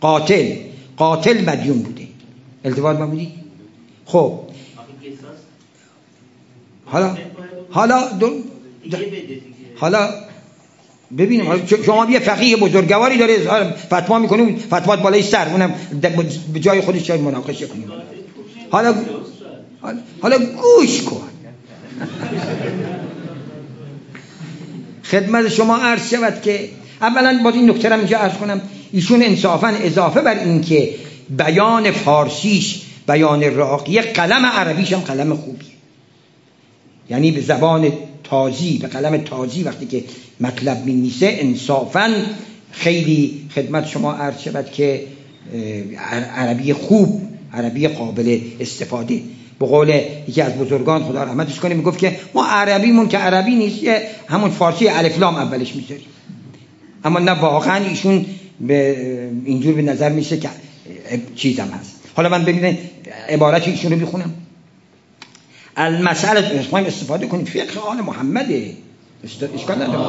قاتل. قاتل مدیون بوده. التفات ما بودی؟ خب. حالا حالا حالا ببینیم شما یه فقیه بزرگواری داره فتوا می‌کنه فتوات بالای سر اونم به جای خودش جای مناقشه کنیم حالا حالا گوش کن. خدمت شما عرض شود که اولا با این نکته اینجا عرض کنم. ایشون انصافا اضافه بر این که بیان فارسیش بیان راقی قلم عربیش هم قلم خوبیه. یعنی به زبان تازی به قلم تازی وقتی که مطلب می نیسه انصافا خیلی خدمت شما عرض شود که عربی خوب عربی قابل استفاده. به قول یکی از بزرگان خدا رحمتش کنه می‌گفت که ما عربیمون که عربی نیست همون فارسی الفلام اولش می‌ذاریم. اما نه واقعا ایشون به اینجور به نظر میشه که چیزم هست. حالا من ببینید عبارت ایشون رو بخونم المسئله خواهیم استفاده کنیم فقه آل محمده اشکال نداره.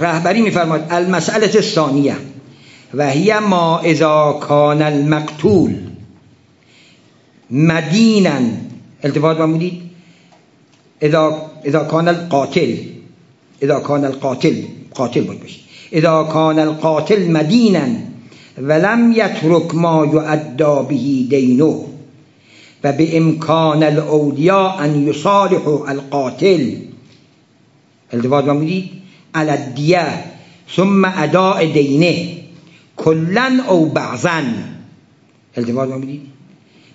رهبری میفرماد المسئله ثانیه. و هی ما اذا کان المقتول مدینا التفات بودید اذا اذا کان القاتل. اذا کان القاتل قاتل بود باشه. اذا کان القاتل مدینا ولم یترک ما یعدا به دینه و به امکان الاولیاء ان یصالحوا القاتل. التفات بودید الدیه ثم اداء دینه کلا او بعضا التفات بودید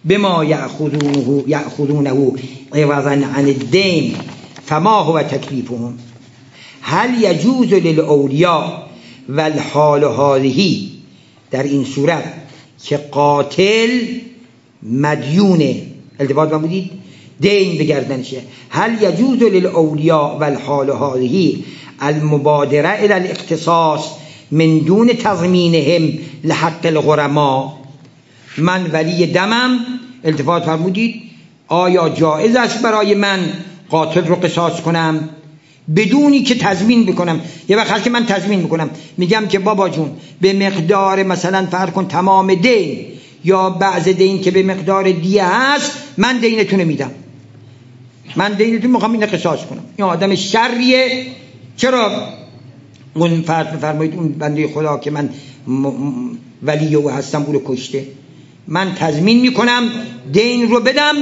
بما یأخذونه یأخذونه عوضا عن الدین فما هو تکلیفهم؟ هل یجوز للاولیاء والحال هذه؟ در این صورت که قاتل مدیونه التفات بودید دین بگردنشه هل یجوز للاولیاء والحال هذه المبادره الى الاختصاص من دون تضمینهم لحق الغرما؟ من ولی دمم التفات فرمودید آیا جایز است برای من قاتل رو قصاص کنم؟ بدونی که تضمین بکنم یه وقت که من تضمین می‌کنم. میگم که بابا جون به مقدار مثلا فرق کن تمام دین یا بعض دین که به مقدار دیه هست من دینتون میدم. من دینتون می‌خوام اینو قصاص کنم. این آدم شریه. چرا؟ اون فرد بفرمایید اون بنده خدا که من ولی او هستم او رو کشته. من تضمین می‌کنم دین رو بدم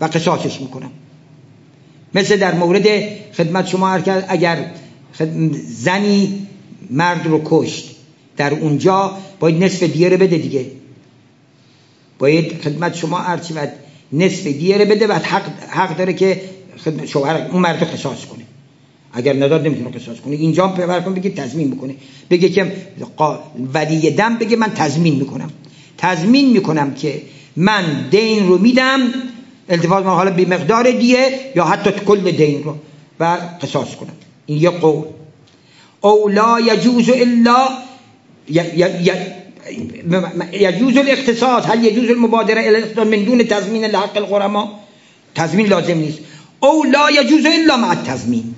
و قصاصش می‌کنم. مثل در مورد خدمت شما اگر زنی مرد رو کشت در اونجا باید نصف دیه رو بده دیگه. باید خدمت شما ارچی و نصف دیه رو بده و حق, حق داره که شوهر اون مرد رو قصاص کنه. اگر نداد نمی‌تونه قصاص کنه. اینجا پیور کن بگه تضمین بکنه. بگه که ولی دم بگه من تضمین می‌کنم. تضمین می‌کنم که من دین رو میدم التفات حالا به مقدار دیه یا حتی کل دین رو و قصاص کنم این یه قول. او لا یجوز الا یجوز الاختصاص هل یجوز المبادره الاختصاص من دون تضمین لحق الغرما؟ تضمین لازم نیست. او لا یجوز الا مع التضمین.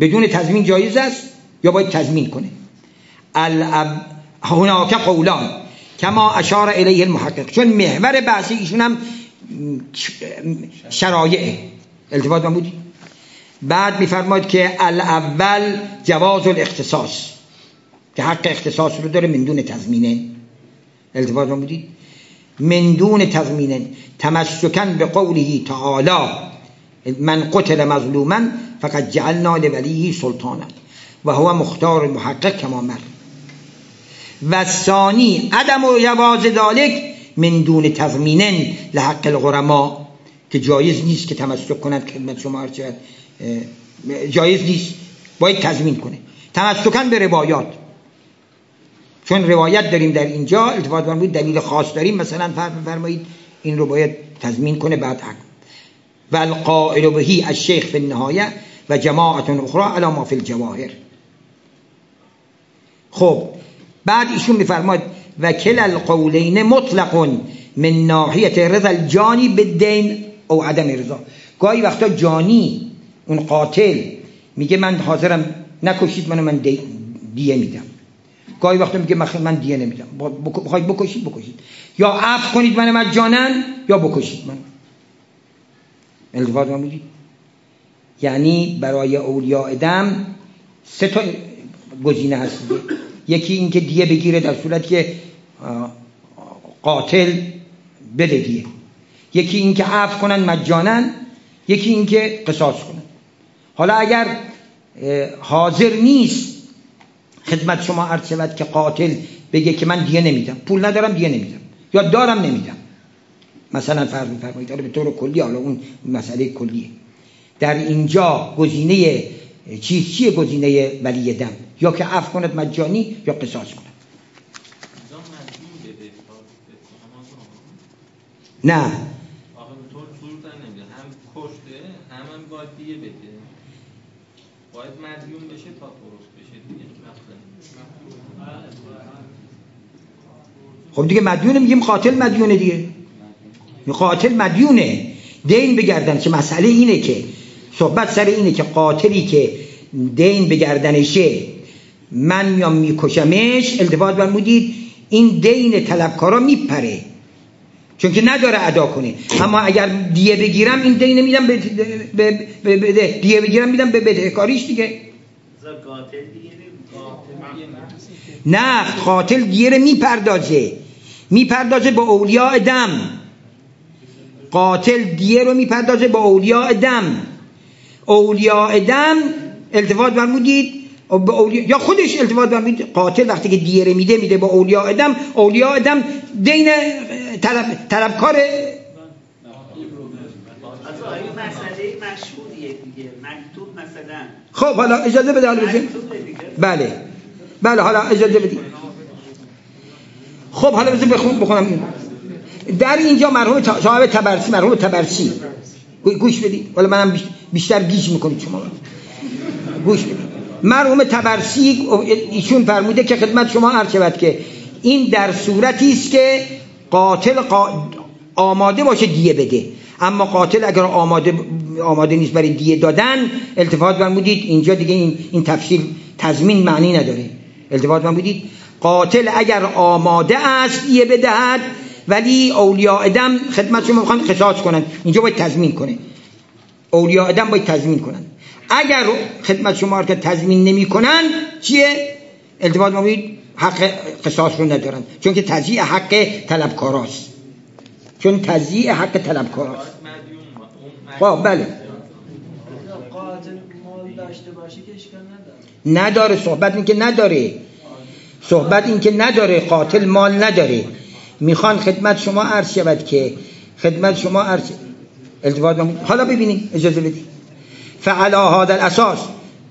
بدون تضمین جایز است یا باید تضمین کنه؟ هناک قولان. کما اشار الیه المحقق. چون محور بحث ایشون هم شرایعه التفات بودی بعد میفرماید که الاول جواز الاختصاص که حق اختصاص رو داره من دون تضمینه التفات بودی من دون تضمینه تمسکن به قوله تعالی من قتل مظلوما فقد جعلنا لولیه سلطانا. و هو مختار محقق کما مرد و ثانی عدم و یواز دالک من دون تضمینن لحق الغرما که جایز نیست که تمسک کنند خدمت شما هر جایز نیست. باید تضمین کنه. تمسکن به روایات. چون روایت داریم در اینجا التفات بود دلیل خاص داریم. مثلا فرمایید این رو باید تضمین کنه بعد حق و القائل بهی الشیخ فی النهایه و جماعت اخرى على ما فی الجواهر. خب بعد ایشون میفرماد و کل القولین مطلق من ناحیت رضا الجانی بالدین او عدم رضا. گاهی وقتا جانی اون قاتل میگه من حاضرم نکشید منو من دیه میدم. گاهی وقتا میگه من دیه نمیدم. بخواید بکشید بکشید. یا عفو کنید من مجانن یا بکشید من التفات من یعنی برای اولیاء دم سه تا گزینه هست یکی اینکه دیه بگیره در صورت که قاتل بده دیه. یکی اینکه عفو کنن مجانن یکی اینکه قصاص کنن. حالا اگر حاضر نیست خدمت شما عرض شود که قاتل بگه که من دیه نمیدم پول ندارم دیه نمیدم. یا دارم نمیدم. مثلا فرض میفرمایید به طور کلی حالا اون مسئله کلیه. در اینجا گزینه چیز چیه گزینه ولی دم؟ یا که عفو کند مجانی یا قصاص کند. نه. هم کشته هم هم باید مدیون بشه تا درست بشه دیگه. خب دیگه مدیونه میگیم قاتل مدیونه دیگه. قاتل مدیونه. دین بگردن. که مسئله اینه که صحبت سر اینه که قاتلی که دین بگردنشه من میام میکشمش التفات برمودید این دین طلبکارا میپره. چون که نداره ادا کنه. اما اگر دیه بگیرم این دین میدم به, به, به, به دیه بگیرم میدم به بدهکاریش دیگه. نه قاتل دیه رو می‌پردازه. می‌پردازه با اولیاء دم قاتل دیه رو می‌پردازه با اولیاء دم اولیاء دم التفات برمودید یا خودش التفات برمودید قاتل وقتی که دیره میده میده با اولیاء دم اولیاء دم دین طلب طلبکار خب حالا اجازه بده حالا بله. بله حالا اجازه بدید. خب حالا بذار بخون بخونم در اینجا مرحوم صاحب تبرسی مرحوم تبرسی. گوش بدید. حالا منم بیشتر گیج می‌کنید شما. گوش بدید. مرحوم تبرسی ایشون فرموده که خدمت شما عرض شود که این در صورتی است که قاتل آماده باشه دیه بده. اما قاتل اگر آماده آماده نیست برای دیه دادن التفات فرمودید. اینجا دیگه این این تفسیر تضمین معنی نداره. التفات فرمودید. قاتل اگر آماده است دیه بدهد ولی اولیاء ادم خدمت شما می‌خوان قصاص کنن. اینجا باید تضمین کنه. اولیاء ادم باید تضمین کنن. اگر خدمت شما که تضمین نمی‌کنن چیه؟ التفات فرمودید حق قصاص رو ندارن. چون که تضییع حق طلبکاراست. چون تضییع حق طلبکاراست. خب بله. نداره صحبت این که نداره. صحبت این که نداره قاتل مال نداره. می‌خوان خدمت شما عرض شود که خدمت شما عرض التفات حالا ببینید اجازه بدید فعلا هذا الاساس.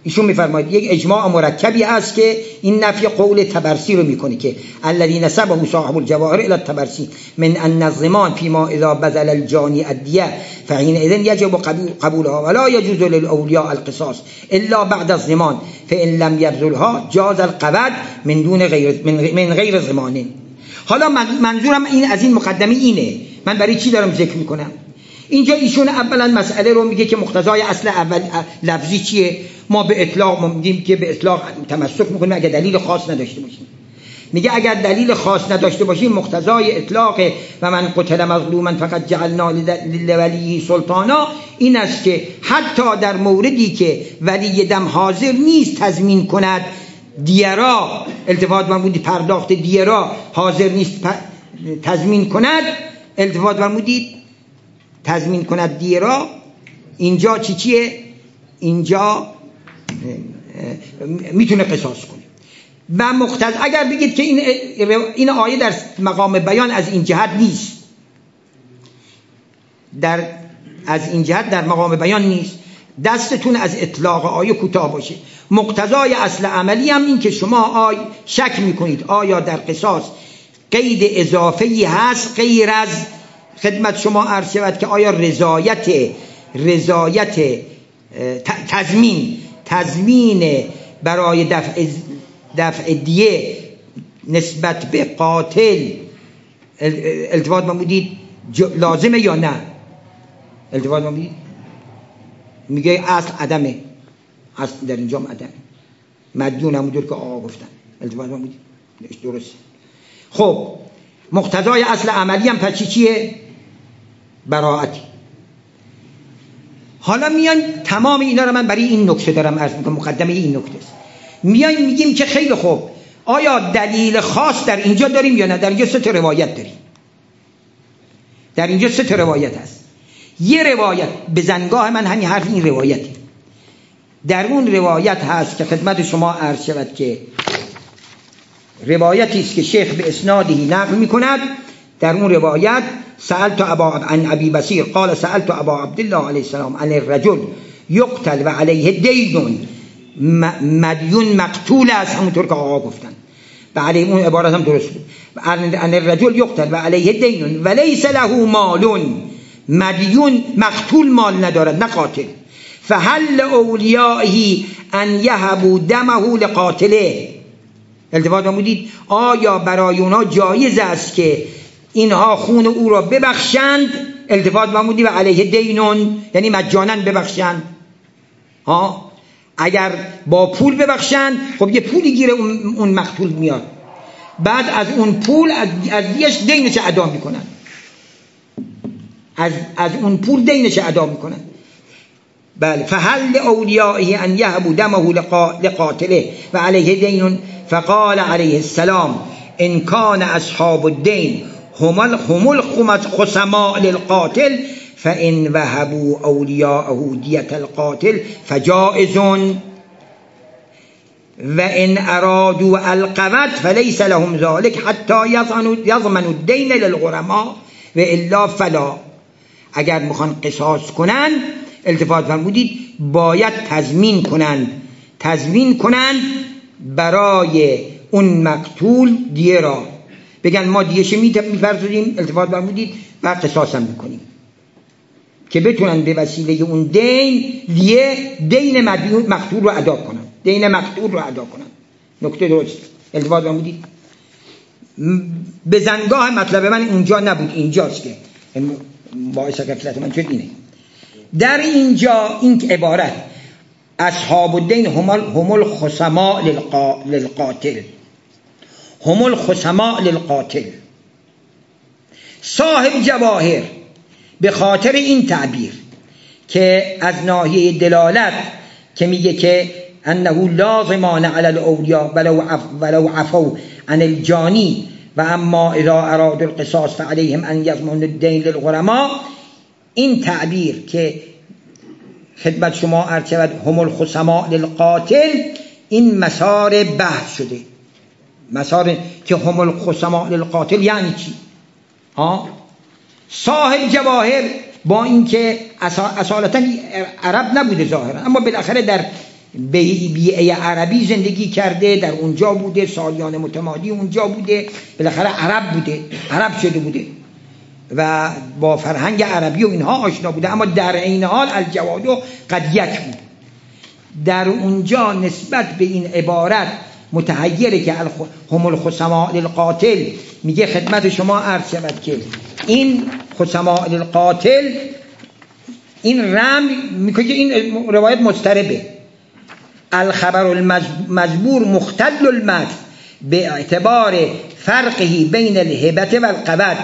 ایشون میفرماید یک اجماع مرکبی است که این نفی قول تبرسی رو می‌کنه که الذي نسبه صاحب الجواهر الى التبرسی من ان الزمان فيما اذا بذل الجاني الديه فحينئذ يجب قبولها ولا يجوز للاولياء القصاص الا بعد الزمان فان لم يبذلها جاز القبض من دون غیر من غیر زمان حالا منظورم این از این مقدمه اینه. من برای چی دارم ذکر می‌کنم؟ اینجا ایشون اولا مسئله رو میگه که مقتضای اصل اول لفظی چیه؟ ما به اطلاق میگیم که به اطلاق تمسک می‌کنیم اگر دلیل خاص نداشته باشیم. میگه اگر دلیل خاص نداشته باشیم مقتضای اطلاق و من قتل مظلوما فقط جعلنا لولی سلطانا این است که حتی در موردی که ولی دم حاضر نیست تضمین کند دیرا التفات بودی پرداخت دیرا حاضر نیست تضمین کند التفات فرمودید تضمین کند دیرا اینجا چی چیه؟ اینجا می‌تونه قصاص کنه. و مختز اگر بگید که این, این آیه در مقام بیان از این جهت نیست. در از این جهت در مقام بیان نیست. دستتون از اطلاق آیه کوتاه باشه. مقتضای اصل عملی هم این که شما آی شک می‌کنید آیا در قصاص قید اضافه هست غیر از خدمت شما عرض شود که آیا رضایت رضایت تضمین تضمین برای دفع دفع دیه نسبت به قاتل التفات ما بودید لازمه یا نه؟ التفات ما بودید میگه اصل عدمه. اصل در اینجا عدمه مدیون همونجور که آقا گفتن. التفات ما بودید درست. خب مقتضای اصل عملی هم پس چیه؟ براعتی حالا میان تمام اینا رو من برای این نکته دارم عرض می‌کنم مقدمه این نکته است. میایم میگیم که خیلی خوب. آیا دلیل خاص در اینجا داریم یا نه؟ در اینجا سه روایت داریم. در اینجا سه روایت هست. یه روایت به زنگاه من همین حرف این روایتی در اون روایت هست که خدمت شما عرض شود که روایتی است که شیخ به اسنادی نقل می‌کند. در اون روایت سألت ابا عن ابي بصير قال سألت ابا عبد الله عليه السلام عن الرجل يقتل و علیه دین مدیون مقتول است. همونطور که آقا گفتن. و علیه اون عبارت هم درست بود. عن الرجل يقتل و علیه دین و له مال مدیون مقتول مال ندارد نه قاتل. فهل اولیائه ان یهبوا دمه لقاتله. التفات فرمودید آیا برای اونا جایز است که اینها خون او را ببخشند التفات فرمودید و علیه دینون یعنی مجانا ببخشند. ها؟ اگر با پول ببخشند خب یه پولی گیره اون مقتول میاد. بعد از اون پول از, دیش دینش ادا می‌کنن؟ از, از اون پول دینش ادا می‌کنن؟ بله. فهل اولیائه ان یهبو دمه لقاتله و علیه دین فقال علیه السلام ان کان اصحاب الدین هم الخسماء للقاتل فإن وهبوا أولياءه دية القاتل فجائز وإن أرادوا القوت فليس لهم ذلك حتى يضمنوا الدين للغرماء وإلا فلا. اگر می‌خوان قصاص کنن التفات فرمودید باید تضمین کنند تضمین کنند برای اون مقتول دیه را. بگن ما دیهش می‌پردازیم التفات فرمودید و قصاص هم می‌کنیم. که بتونن به وسیله اون دین دیه دین مقتول رو ادا کنن. دین مقتول رو ادا کنن. نکته درست. التفات فرمودید به زنگاه مطلب من اونجا نبود. اینجاست که. باعث غفلت من شد اینه. در اینجا این عبارت اصحاب الدین هم الخصماء للقاتل. هم الخصماء للقاتل. صاحب جواهر به خاطر این تعبیر که از ناحیه دلالت که میگه که انه لازمان علی الاولیا ولو, عف ولو عفو عن الجانی و اما اذا اراد القصاص فعليهم ان يضمن الدين للغرماء این تعبیر که خدمت شما عرض هم الخصماء للقاتل این مسار بحث شده. مسار که هم الخصماء للقاتل یعنی چی؟ ها؟ صاحب جواهر با اینکه اصالتا عرب نبوده ظاهرا اما بالاخره در بیعه عربی زندگی کرده در اونجا بوده سالیان متمادی اونجا بوده بالاخره عرب بوده عرب شده بوده و با فرهنگ عربی و اینها آشنا بوده اما در این حال الجواد قد یک بود. در اونجا نسبت به این عبارت متحیره که هم الخسماء للقاتل. میگه خدمت شما عرض شود که این خسماء للقاتل این رم میگه این روایت مستربه الخبر المجبور مختل المد به اعتبار فرقه بین الهبت و القبد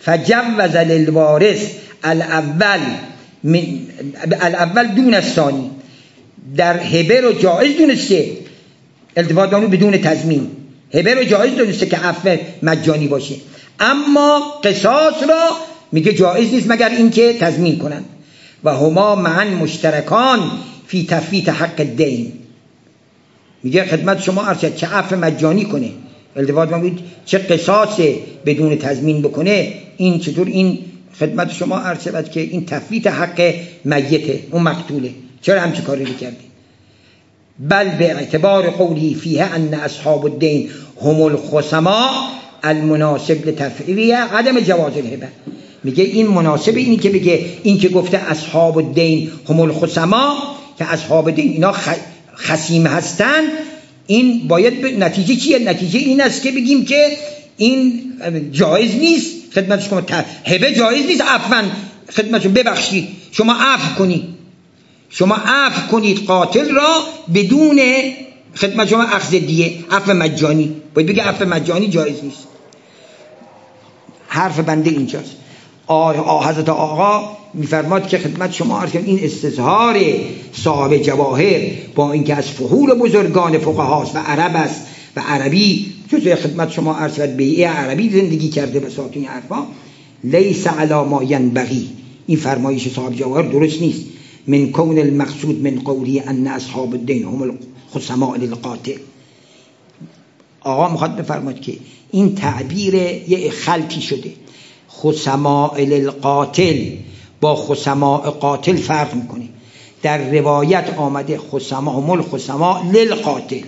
فجوز للوارث الاول من الاول دون الثانی. در هبه رو جایز دونسته. التفات بدون تضمین. هبه رو جایز دونسته که عفو مجانی باشه. اما قصاص را میگه جایز نیست مگر اینکه تضمین کنن. و هما معا مشترکان فی تفیت حق دین میگه خدمت شما ارشد چه عفو مجانی کنه. التفات ما چه قصاص بدون تضمین بکنه. این چطور؟ این خدمت شما ارشد که این تفیت حق میته اون مقتوله. چرا همچه کاری کرده بل به اعتبار قولی فیه ان اصحاب الدین هم الخصما المناسب لتفعیلیه عدم جواز الهبه میگه این مناسب اینی که بگه این که گفته اصحاب الدین هم الخصما که اصحاب دین اینا خسیم هستن این باید نتیجه چیه؟ نتیجه این است که بگیم که این جایز نیست. خدمت شما هبه جایز نیست. عفوا خدمت شما ببخشید شما عفو کنید شما عفو کنید قاتل را بدون خدمت شما اخذ دیه عفو مجانی. باید بگه عفو مجانی جایز نیست. حرف بنده اینجاست. حضرت آقا میفرماد که خدمت شما عرض این استظهار صاحب جواهر با اینکه از فهول بزرگان فقهاست و عرب است و عربی جزء خدمت شما عرض کرد بیعه عربی زندگی کرده به ساعت این حرفا لیس علا ما ینبغی. این فرمایش صاحب جواهر درست نیست. من کون المقصود من قولی ان اصحاب الدین هم الخصماء للقاتل. آقا می‌خواد بفرماد که این تعبیر یه خلطی شده. خسماء للقاتل. با خسماء قاتل فرق می‌کنه. در روایت آمده خسماء مل خسماء للقاتل.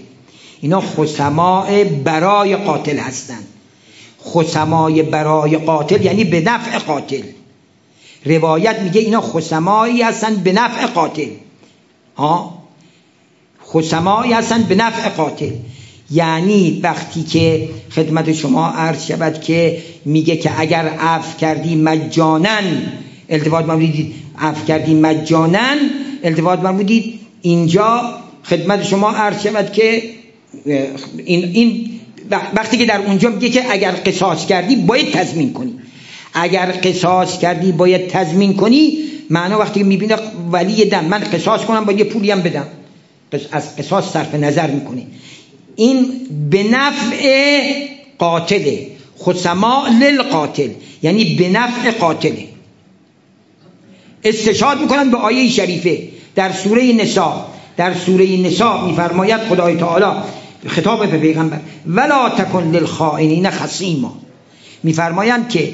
اینا خسماء برای قاتل هستند خسمای برای قاتل یعنی به نفع قاتل. روایت میگه اینا خسمایی هستن به نفع قاتل. ها؟ خسمایی هستن به نفع قاتل. یعنی وقتی که خدمت شما عرض شود که میگه که اگر عفو کردی مجانن التفات بودید عفو کردی مجانن التفات بودید اینجا خدمت شما عرض شود که این, این وقتی که در اونجا میگه که اگر قصاص کردی باید تضمین کنی. اگر قصاص کردی باید تضمین کنی معنا وقتی می‌بینه ولی دم من قصاص کنم باید یه پولی هم بدم. از قصاص صرف نظر می‌کنه این به نفع قاتله. خسما للقاتل. یعنی به نفع قاتله. استشهاد می‌کنن به آیه شریفه. در سوره نسا در سوره نسا میفرماید خدای تعالی خطاب به پیغمبر ولا تکن للخائنین خصیما. میفرمایند که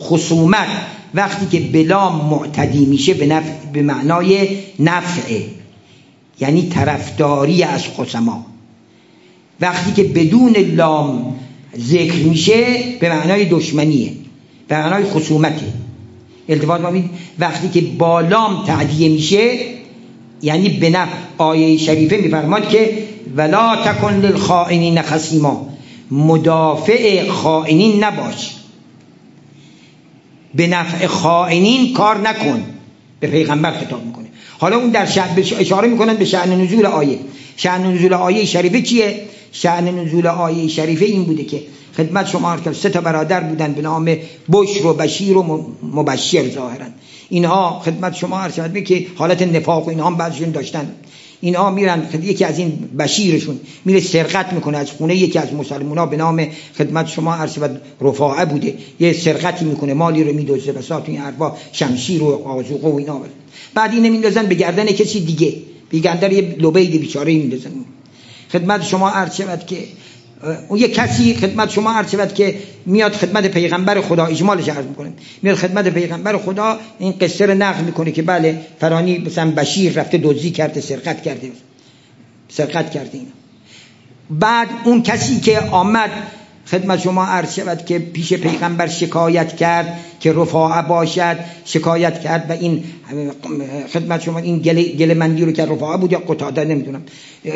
خصومت وقتی که بلام معتدی میشه به, نفع به معنای نفعه یعنی طرفداری از خصما. وقتی که بدون لام ذکر میشه به معنای دشمنیه به معنای خصومته. التفات ما وقتی که با لام تعدیه میشه یعنی به نفع آیه شریفه میفرماد که ولا تکن للخائنین خصیما. مدافع خائنین نباش. به نفع خائنین کار نکن. به پیغمبر خطاب می‌کنه. حالا اون در اشاره می‌کنن به شأن نزول آیه. شأن نزول آیه شریفه چیه؟ شأن نزول آیه شریفه این بوده که خدمت شما که سه تا برادر بودن به نام بشر و بشیر و مبشر ظاهرا. اینها خدمت شما عرض شد که حالت نفاق و اینها هم بعضشون داشتن. اینها میرن یکی از این بشیرشون میره سرقت می‌کنه از خونه یکی از مسلمان ها به نام خدمت شما عرض شد رفاعه بوده. یه سرقتی می‌کنه مالی رو میدوزه بسات این حرفا شمشیر و آزوقه و اینا. بعد این میندازن به گردن کسی دیگه. به گردن یه لبید بیچاره میندازن. خدمت شما عرض شد که اون یه کسی خدمت شما عرض شد که میاد خدمت پیغمبر خدا اجمالش عرض می‌کنه. میاد خدمت پیغمبر خدا این قصه رو نقل می‌کنه که بله فرانی مثلا بشیر رفته دزدی کرده سرقت کرده. سرقت کرده اینا. بعد اون کسی که آمد خدمت شما عرض شود که پیش پیغمبر شکایت کرد که رفاعه باشد شکایت کرد و این خدمت شما این گله, گله مندی رو که رفاعه بود یا قطاده نمی‌دونم.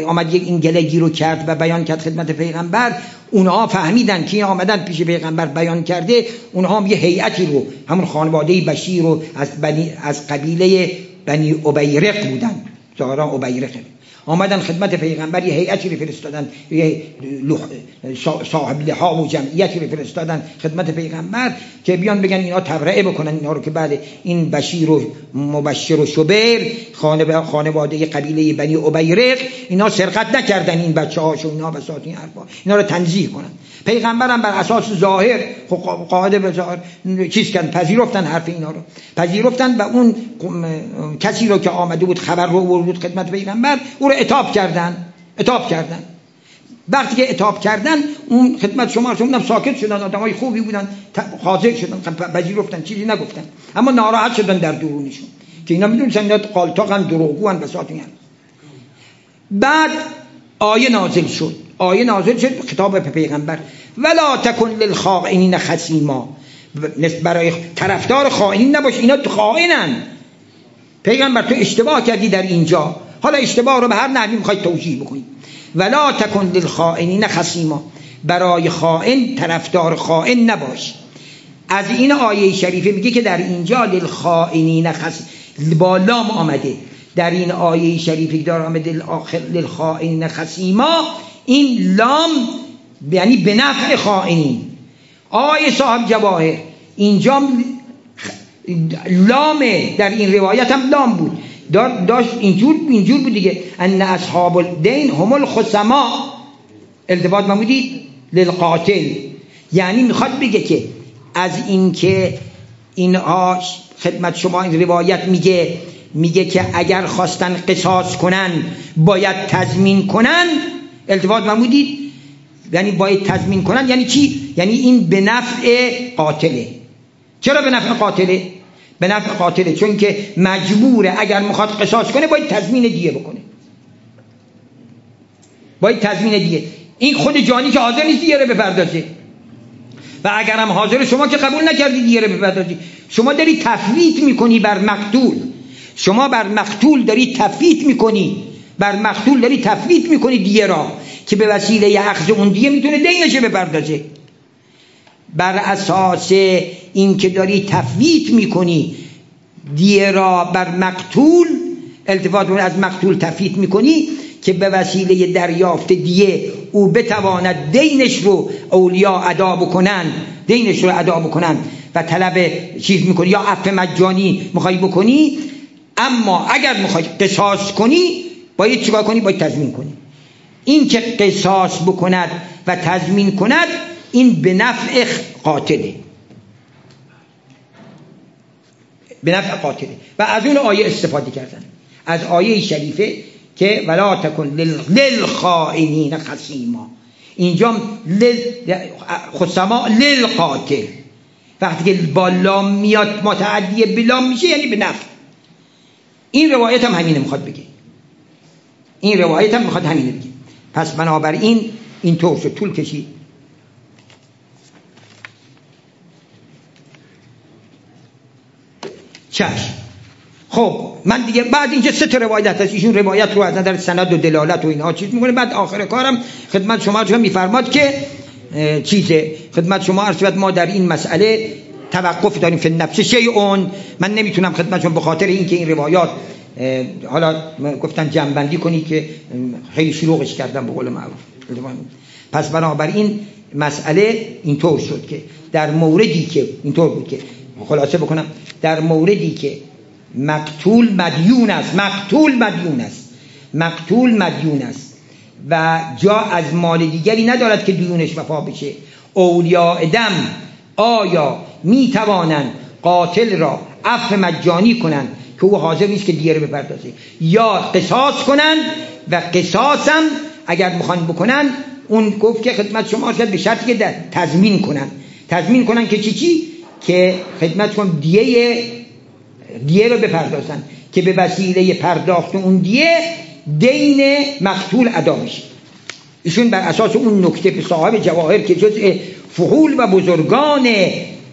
آمد یک این گلگی رو کرد و بیان کرد خدمت پیغمبر. اونها فهمیدن که آمدن پیش پیغمبر بیان کرده. اونها هم یه هیئتی رو همون خانواده بشیر رو از, بنی از قبیله بنی ابیرق بودن. ظاهرا ابیرقه آمدن خدمت پیغمبر یه هیئتی رو فرستادن یه صاحب لحا و جمعیتی رو فرستادن خدمت پیغمبر که بیان بگن اینا تبرعه بکنن اینا رو که بعد این بشیر و مبشر و شبیر خانواده قبیله بنی عبیرق اینا سرقت نکردن این بچه هاشو اینا بساط این حرفا اینا رو تنظیح کنن. پیغمبرم بر اساس ظاهر خب قاعده به ظاهر چیز کردن پذیرفتن حرف اینا رو. پذیرفتن و اون کسی رو که آمده بود خبر رو بود خدمت پیغمبر او رو اتاب کردن اتاب کردن. وقتی که اتاب کردن اون خدمت شما شما ساکت شدن آدمای خوبی بودن حاضر شدن پذیرفتن چیزی نگفتن. اما ناراحت شدن در درونشون. که اینا می‌دونن اینا قالتاقن دروغگوان بساط بعد آیه نازل شد. آیه نازل شد به پیغمبر. ولا تکن للخائنین خصیما. برای طرفدار خائنین نباش اینا خائنن. پیغمبر تو اشتباه کردی در اینجا. حالا اشتباه رو به هر نحوی می‌خوای توجیه بکنی. ولا تکن للخائنین خصیما. برای خائن طرفدار خائن نباش. از این آیه شریفه میگه که در اینجا للخائنین خصیما با لام آمده. در این آیه شریفی که دار آمده للخائنین خصیما این لام یعنی به نفع خائنین. آیه صاحب جواهر اینجا لامه در این روایت هم لام بود. داشت اینجور اینجور بود دیگه. ان اصحاب الدین هم الخصما التفات ممودید للقاتل. یعنی می‌خواد بگه که از اینکه این آش خدمت شما این روایت میگه میگه که اگر خواستن قصاص کنن باید تضمین کنن التفات ممودید یعنی باید تضمین کنن یعنی چی؟ یعنی این به نفع قاتله. چرا به نفع قاتله؟ به نفع قاتله چون که مجبوره اگر می‌خواد قصاص کنه باید تضمین دیه بکنه. باید تضمین دیه این خود جانی که حاضر نیست دیه رو بپردازه. و اگر هم حاضر شما که قبول نکردی دیه رو بپردازی. شما داری تفویت می‌کنی بر مقتول. شما بر مقتول داری تفویت می‌کنی. بر مقتول داری تفویت می‌کنی دیه را که به وسیله اخذ اون دیه می‌تونه دینش بپردازه. بر اساس اینکه داری تفویت می‌کنی دیه را بر مقتول التفات از مقتول تفویت می‌کنی که به وسیله دریافت دیه او بتواند دینش رو اولیا ادا بکنن دینش رو ادا بکنن و طلب چیز می‌کنی یا عفو مجانی می‌خوای بکنی. اما اگر می‌خوای قصاص کنی باید چیکار کنی؟ باید تضمین کنی. این که قصاص بکند و تضمین کند این به نفع قاتله. به نفع قاتله. و از اون آیه استفاده کردن. از آیه شریفه که ولا تکن للخائنین خصیما. اینجا خصما للقاتل. وقتی که با لام میاد متعدی بلام میشه یعنی به نفع. این روایت هم همینه می‌خواد بگه. این روایت هم می‌خواد همینه بگه پس بنابراین این طور شد. طول کشید. چشم. خب من دیگه بعد اینجا سه تا روایت هست. ایشون روایت رو از نظر سند و دلالت و اینها چیز می‌کنه. بعد آخر کارم خدمت شما شما میفرماد که چیزه. خدمت شما عرض ما در این مسئله توقف داریم. فی نفس اون من نمی‌تونم خدمت شما به خاطر اینکه این روایات حالا گفتن جنبندی کنی که خیلی شلوغش کردم به قول معروف. پس بنابراین مسئله اینطور شد که در موردی که اینطور بود که خلاصه بکنم در موردی که مقتول مدیون است مقتول مدیون است مقتول مدیون است و جا از مال دیگری ندارد که دیونش وفا بشه. اولیاء دم آیا می توانند قاتل را عفو مجانی کنند؟ که او حاضر نیست که دیگه رو بپردازه یا قصاص کنند و قصاصم اگر می‌خوان بکنن اون گفت که خدمت شما شد به شرطی که تضمین کنن. تضمین کنن که چی چی؟ که خدمت شما دیه دیه رو بپردازن. که به وسیله پرداخت اون دیه دین مقتول ادا میشه. ایشون بر اساس اون نکته به صاحب جواهر که جزء فحول و بزرگان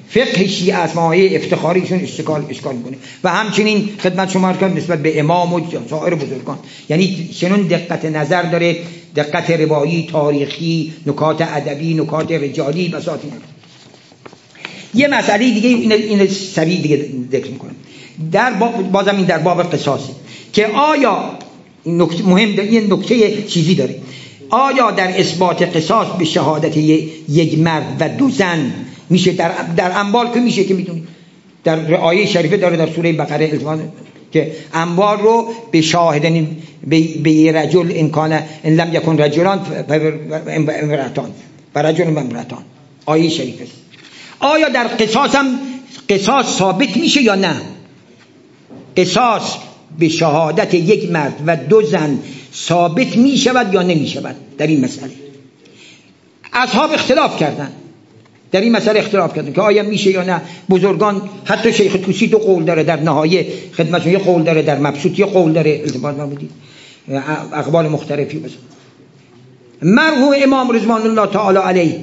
فقه شیعه از ماهی افتخاریشون اشکال اشکال می‌کنه. و همچنین خدمت شما کرد نسبت به امام و سایر بزرگان. یعنی چنون دقت نظر داره دقت روایی تاریخی نکات ادبی نکات رجالی بساطی یه مسئله دیگه این این سریع دیگه ذکر می‌کنم. در بازم این در باب قصاصه که آیا نکته مهم این نکته چیزی داره. آیا در اثبات قصاص به شهادت یک مرد و دو زن میشه در در انبال که میشه که می‌تونید در آیه شریفه داره در سوره بقره التماس که انبار رو به شاهدن به یه رجل این کان ان لم یکن رجلان امراتان و رجل و امراتان آیه شریفه. آیا در قصاص هم قصاص ثابت میشه یا نه؟ قصاص به شهادت یک مرد و دو زن ثابت می شود یا نمی شود در این مسئله؟ اصحاب اختلاف کردن. در این مسئله اختلاف کردن که آیا میشه یا نه. بزرگان حتی شیخ توسی دو قول داره در نهایه خدمت یه قول داره در مبسوط یه قول داره التباط بودید اقبال مختلفی بزن مرحوم امام رضوان الله تعالی علیه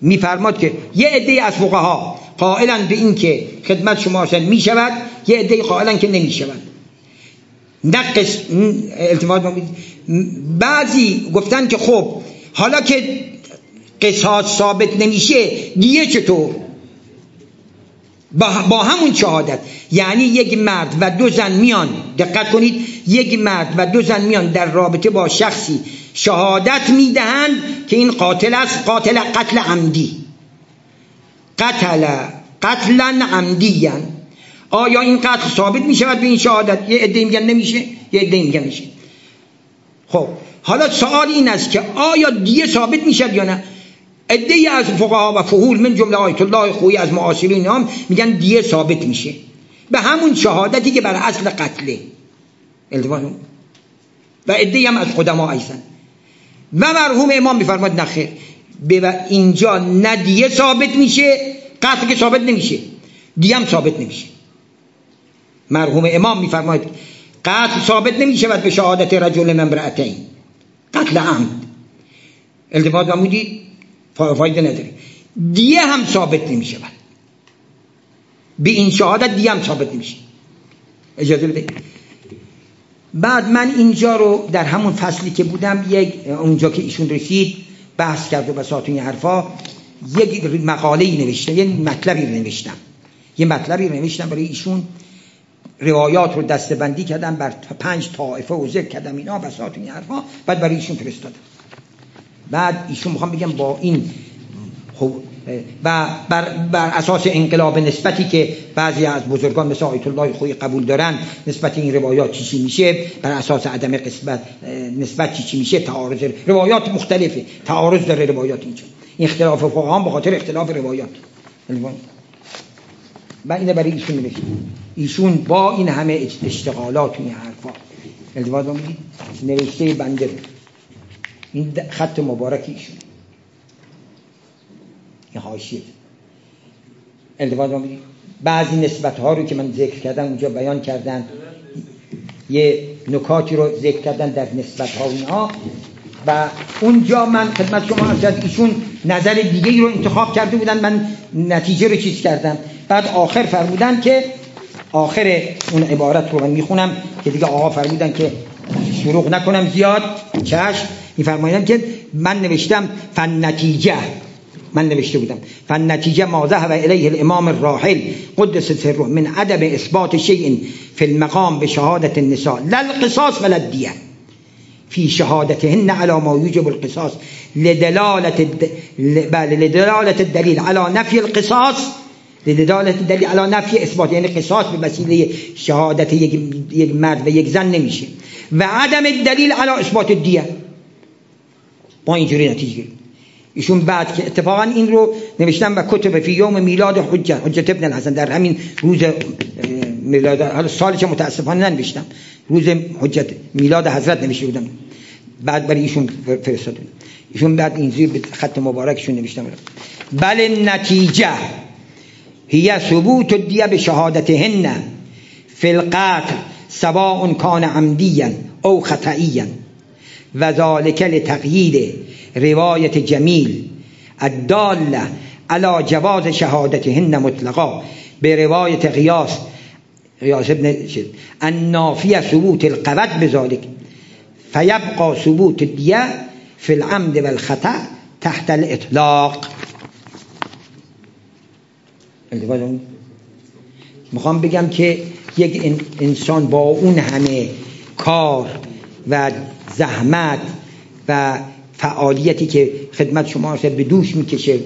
میفرماد که یه عده از فقها قائلا به این که خدمت شما می شود یه عده قائلا که نمی شود نقص التماس بعضی گفتن که خب حالا که قصاص ثابت نمیشه دیگه چطور؟ با, همون شهادت. یعنی یک مرد و دو زن میان. دقت کنید یک مرد و دو زن میان در رابطه با شخصی. شهادت می‌دهند که این قاتل است قاتل قتل عمدی. قتل قتلا عمدی آیا این قتل ثابت می شود به این شهادت؟ یه عده میگن نمیشه یه عده میگن میشه خب حالا سوال این است که آیا دیه ثابت می‌شد یا نه؟ عده از فقها و فهول من جمله آیت الله خویی از معاصرین هم میگن دیه ثابت میشه. به همون شهادتی که بر اصل قتله. و عده هم از قدما ایسن. و مرحوم امام میفرماد نخیر به اینجا نه دیه ثابت میشه قتل که ثابت نمیشه. دیه هم ثابت نمیشه. مرحوم امام میفرماید قتل ثابت نمیشه به شهادت رجل ممرأتین قتل عمد. التفات بمودید فایده نداره. دیه هم ثابت نمی شود به این شهادت دیه هم ثابت نمیشه. اجازه بده. بعد من اینجا رو در همون فصلی که بودم یک اونجا که ایشون رسید بحث کرد و بساط این حرفا یک مقاله ای نوشتم یه مطلبی نوشتم. یه مطلبی نوشتم برای ایشون. روایات رو دستبندی کردم بر پنج طائفه و ذکر کردم اینا بساط این حرفا بعد برای ایشون فرستادم. بعد ایشون می‌خوام بگم با این خب و بر, بر اساس انقلاب نسبتی که بعضی از بزرگان مثل آیت الله خوی قبول دارن نسبت این روایات چی میشه؟ بر اساس عدم قسمت نسبت چی میشه؟ تعارض روایات مختلفه. تعارض داره روایات اینجا. اختلاف فقهان به خاطر اختلاف روایات. من اینه برای ایشون نوشتم. ایشون با این همه اشتغالات و این حرفا. التفات نوشته بنده. این خط مبارک ایشون این حاشیه. التفات بعضی نسبت ها رو که من ذکر کردم اونجا بیان کردن. یه نکاتی رو ذکر کردن در نسبت ها اینها. و اونجا من خدمت شما از ایشون نظر دیگه ای رو انتخاب کرده بودن. من نتیجه رو چیز کردم. بعد آخر فرمودن که آخر اون عبارت رو من می‌خونم که دیگه آقا فرمودن که شروع نکنم زیاد. چشم. میفرمایدم که من نوشتم فن نتیجه. من نوشته بودم. فالنتیجه ما ذهب الیه الامام الراحل. قدس سره من عدم اثبات شیء فی المقام به شهادت النساء. لا القصاص ولا الدیه. في شهادتهن على ما يوجب القصاص. لدلالة بله الدليل على نفي القصاص لدلالة الدليل على نفي اثبات یعنی قصاص به وسیله شهادت یک مرد و یک زن نمیشه. و عدم الدلیل على اثبات الدیه. ما اینجوری نتیجه. ایشون بعد که اتفاقا این رو نوشتم و کتب فی یوم میلاد حجت حجت ابن الحسن. در همین روز میلاد حالا سالش متاسفانه ننوشتم. روز حجت میلاد حضرت نوشته بودم. بعد برای ایشون فرستادم. ایشون بعد این زیر خط مبارکشون نوشتم. بل نتیجه. هي ثبوت الدیه به شهادتهن فی القتل سواء کان عمدیا او خطئیا و ذلك لتقیید روایت جمیل الداله على جواز شهادتهن مطلقا. به روایت قیاس قیاس ابن النافیه ثبوت القوت بذلك فيبقى ثبوت الدیه في العمد والخطأ تحت الاطلاق. می‌خوام بگم که یک انسان با اون همه کار و زحمت و فعالیتی که خدمت شما به دوش می‌کشه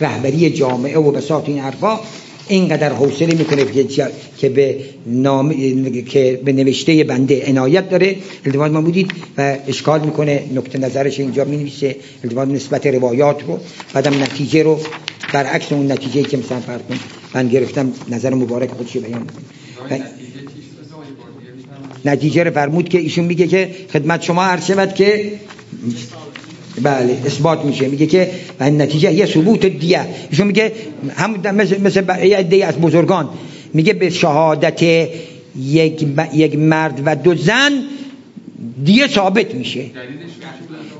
رهبری جامعه و بساط این حرفا اینقدر حوصله می‌کنه که به نام که به نوشته بنده عنایت داره. التفات ما بودید و اشکال می‌کنه نکته نظرش اینجا می نویسه التفات نسبت روایات رو بعدم نتیجه رو برعکس اون نتیجه که مثلا فرق من گرفتم نظر مبارک خودش بیان نتیجه رو فرمود که ایشون میگه که خدمت شما عرض شود که بله اثبات میشه. میگه که نتیجه یه ثبوت دیه ایشون میگه هم مثل مثل یه از بزرگان. میگه به شهادت یک, یک مرد و دو زن دیه ثابت میشه.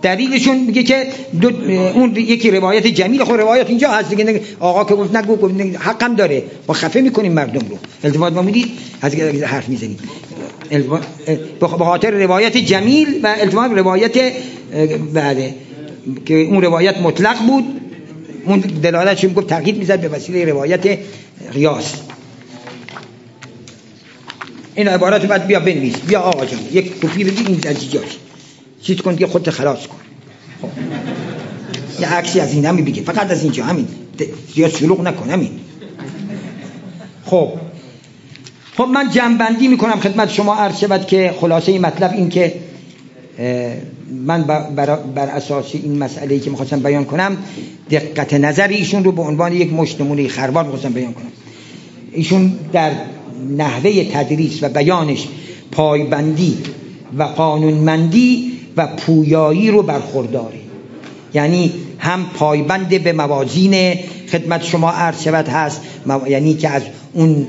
دلیلشون میگه که دو اون یکی روایت جمیل خود روایت اینجا هست دیگه. آقا که گفت نگو گفت حقم داره. با خفه می‌کنیم مردم رو. التفات ما می‌دید؟ از حرف می‌زنید. به خاطر روایت جمیل و التفات روایت بله. که اون روایت مطلق بود. اون دلالتش می‌گفت تغییر می‌زد به وسیله روایت قیاس این عبارت بعد بیا بنویس. بیا آقا جان یک کپی بگیر این نتیجهاش چیز کن که خودت خلاص کن. خب. یه عکسی از این همین بگیر. فقط از اینجا همین. زیاد شلوغ نکن همین. خب. خب من جنبندی می‌کنم خدمت شما عرض شود که خلاصه این مطلب این که من بر, بر اساس این مسئله که می‌خواستم بیان کنم دقت نظر ایشون رو به عنوان یک مشتمونه خربار می‌خواستم بیان کنم. ایشون در نحوه تدریس و بیانش پایبندی و قانونمندی و پویایی رو برخورداره. یعنی هم پایبند به موازین خدمت شما عرض شود هست یعنی که از اون